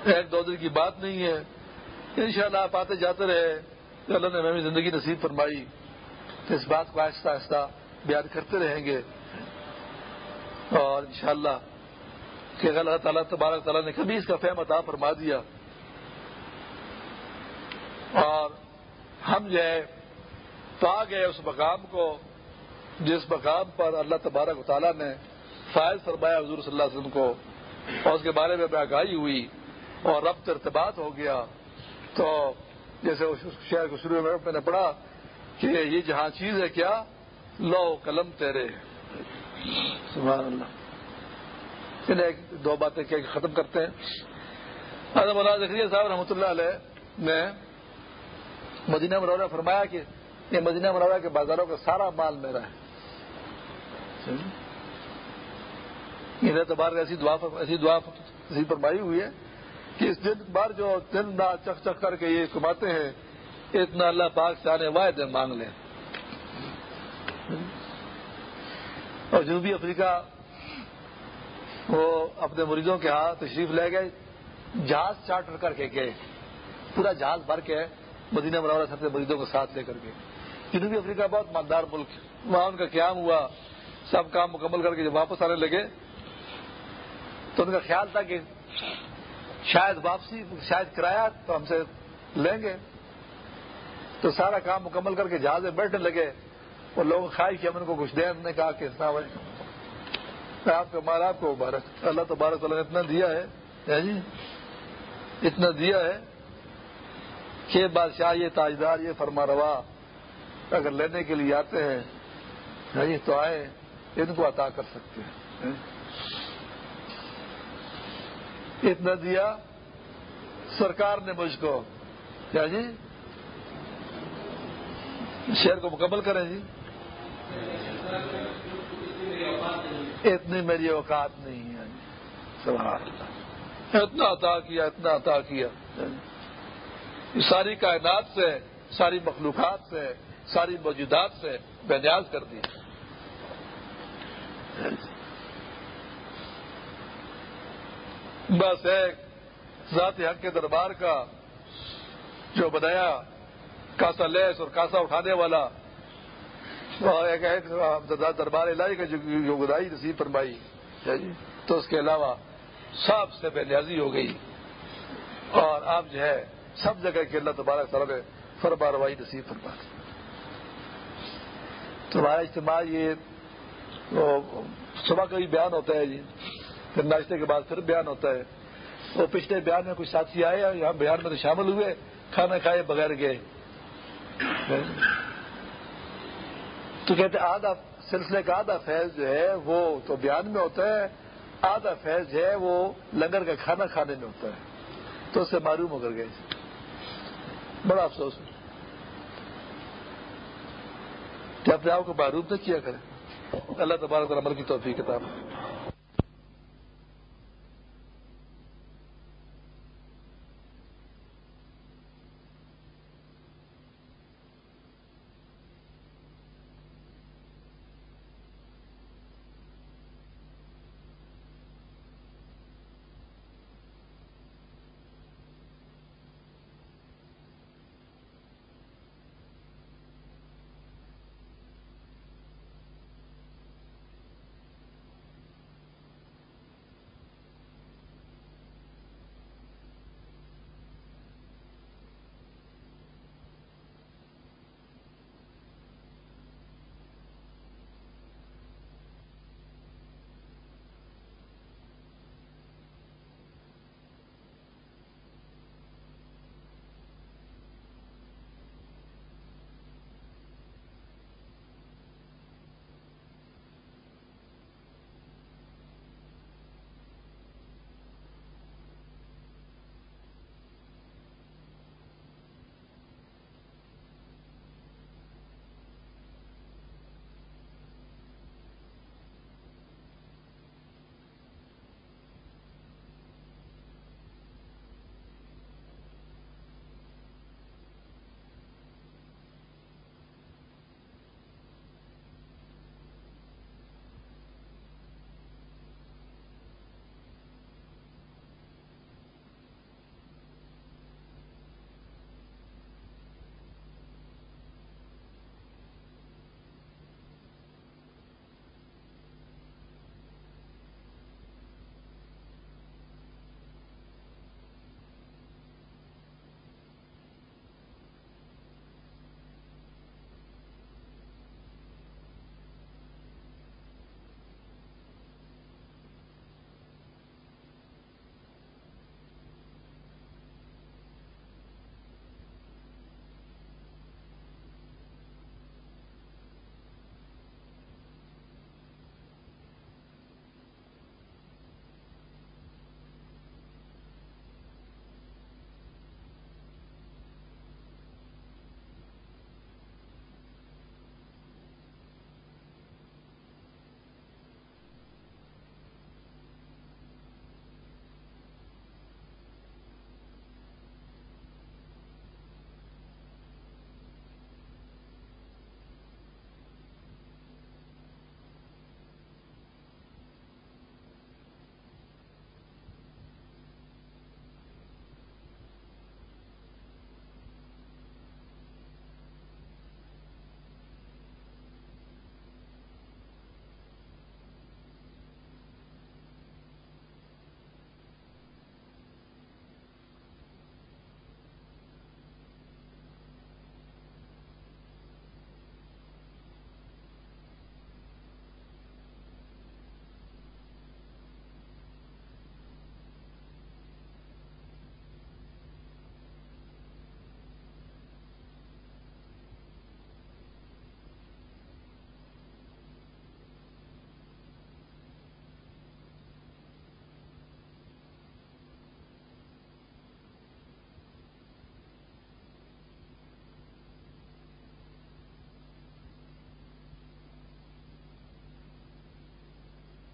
ایک دو دن کی بات نہیں ہے۔ ان شاء اللہ آپ آتے جاتے رہے۔ تو اللہ نے ہمیں زندگی نصیب فرمائی۔ تو اس بات کو آہستہ آہستہ بیان کرتے رہیں گے۔ اور انشاءاللہ کہ اللہ تعالیٰ تبارک تعالیٰ نے کبھی اس کا فہم عطا فرما دیا۔ اور ہم جو ہے پا گئے اس مقام کو۔ جس مقام پر اللہ تبارک و تعالیٰ نے فائز فرمایا حضور صلی اللہ علیہ وسلم کو، اور اس کے بارے میں آگاہی ہوئی اور ربط ارتباط ہو گیا، تو جیسے شہر کو شروع میں نے پڑھا کہ یہ جہاں چیز ہے کیا؟ لو قلم تیرے۔ سبحان اللہ۔ یعنی ایک دو باتیں کیا ختم کرتے ہیں۔ مولانا ذکریہ صاحب رحمۃ اللہ علیہ نے مدینہ مرورہ فرمایا کہ یہ مدینہ مرورہ کے بازاروں کا سارا مال میرا ہے۔ انہیں اعتبار ایسی دعا ایسی دعا ایسی فرمائی ہوئی ہے کہ اس دن بار جو دن رات چک چک کر کے یہ کماتے ہیں، اتنا اللہ پاک سے آنے واحد مانگ لیں۔ اور جنوبی افریقہ وہ اپنے مریضوں کے ہاتھ تشریف لے گئے، جہاز چارٹر کر کے گئے۔ پورا جہاز بھر کے مدینہ مرورہ سب سے مریضوں کو ساتھ لے کر کے جنوبی افریقہ بہت مالدار ملک ہے وہاں ان کا قیام ہوا۔ سب کام مکمل کر کے جب واپس آنے لگے تو ان کا خیال تھا کہ شاید واپسی، شاید کرایہ تو ہم سے لیں گے۔ تو سارا کام مکمل کر کے جہاز میں بیٹھنے لگے وہ لوگ خواہش کی، ہم ان کو کچھ دیں نے کہا کہ آپ کا مال آپ کو مبارک، اللہ تبارک اللہ نے اتنا دیا ہے جی؟ اتنا دیا ہے کہ بادشاہ یہ تاجدار، یہ فرما روا اگر لینے کے لیے آتے ہیں جی؟ تو آئے۔ ان کو عطا کر سکتے ہیں۔ اتنا دیا سرکار نے مجھ کو، کیا جی؟ شہر کو مکمل کریں جی۔ اتنی میری اوقات نہیں ہے۔ سبحان اللہ۔ اتنا عطا کیا، اتنا عطا کیا۔ ساری کائنات سے، ساری مخلوقات سے، ساری موجودات سے بے نیاز کر دی۔ بس ایک ذاتی حق کے دربار کا جو بنایا کاسا لیس اور کاسا اٹھانے والا ایک دربار الہی کا جو گدائی نصیب فرمائی۔ تو اس کے علاوہ سب سے بے نیازی ہو گئی۔ اور اب جو ہے سب جگہ کے اللہ تبارک تعالیٰ نے فرما روائی نصیب فرما تمہارا اجتماع یہ صبح کا بھی بیان ہوتا ہے جی۔ پھر ناشتے کے بعد پھر بیان ہوتا ہے۔ وہ پچھلے بیان میں کچھ ساتھی آئے یہاں بیان میں تو شامل ہوئے، کھانا کھائے بغیر گئے۔ تو کہتے آدھا سلسلے کا آدھا فیض جو ہے وہ تو بیان میں ہوتا ہے، آدھا فیض ہے وہ لنگر کا کھانا کھانے میں ہوتا ہے۔ تو اس سے معلوم ہو کر گئے۔ بڑا افسوس۔ ہے کہ اپنے آپ کو معروف نہ کیا کرے اللہ تبارک عمل کی توفیق کتاب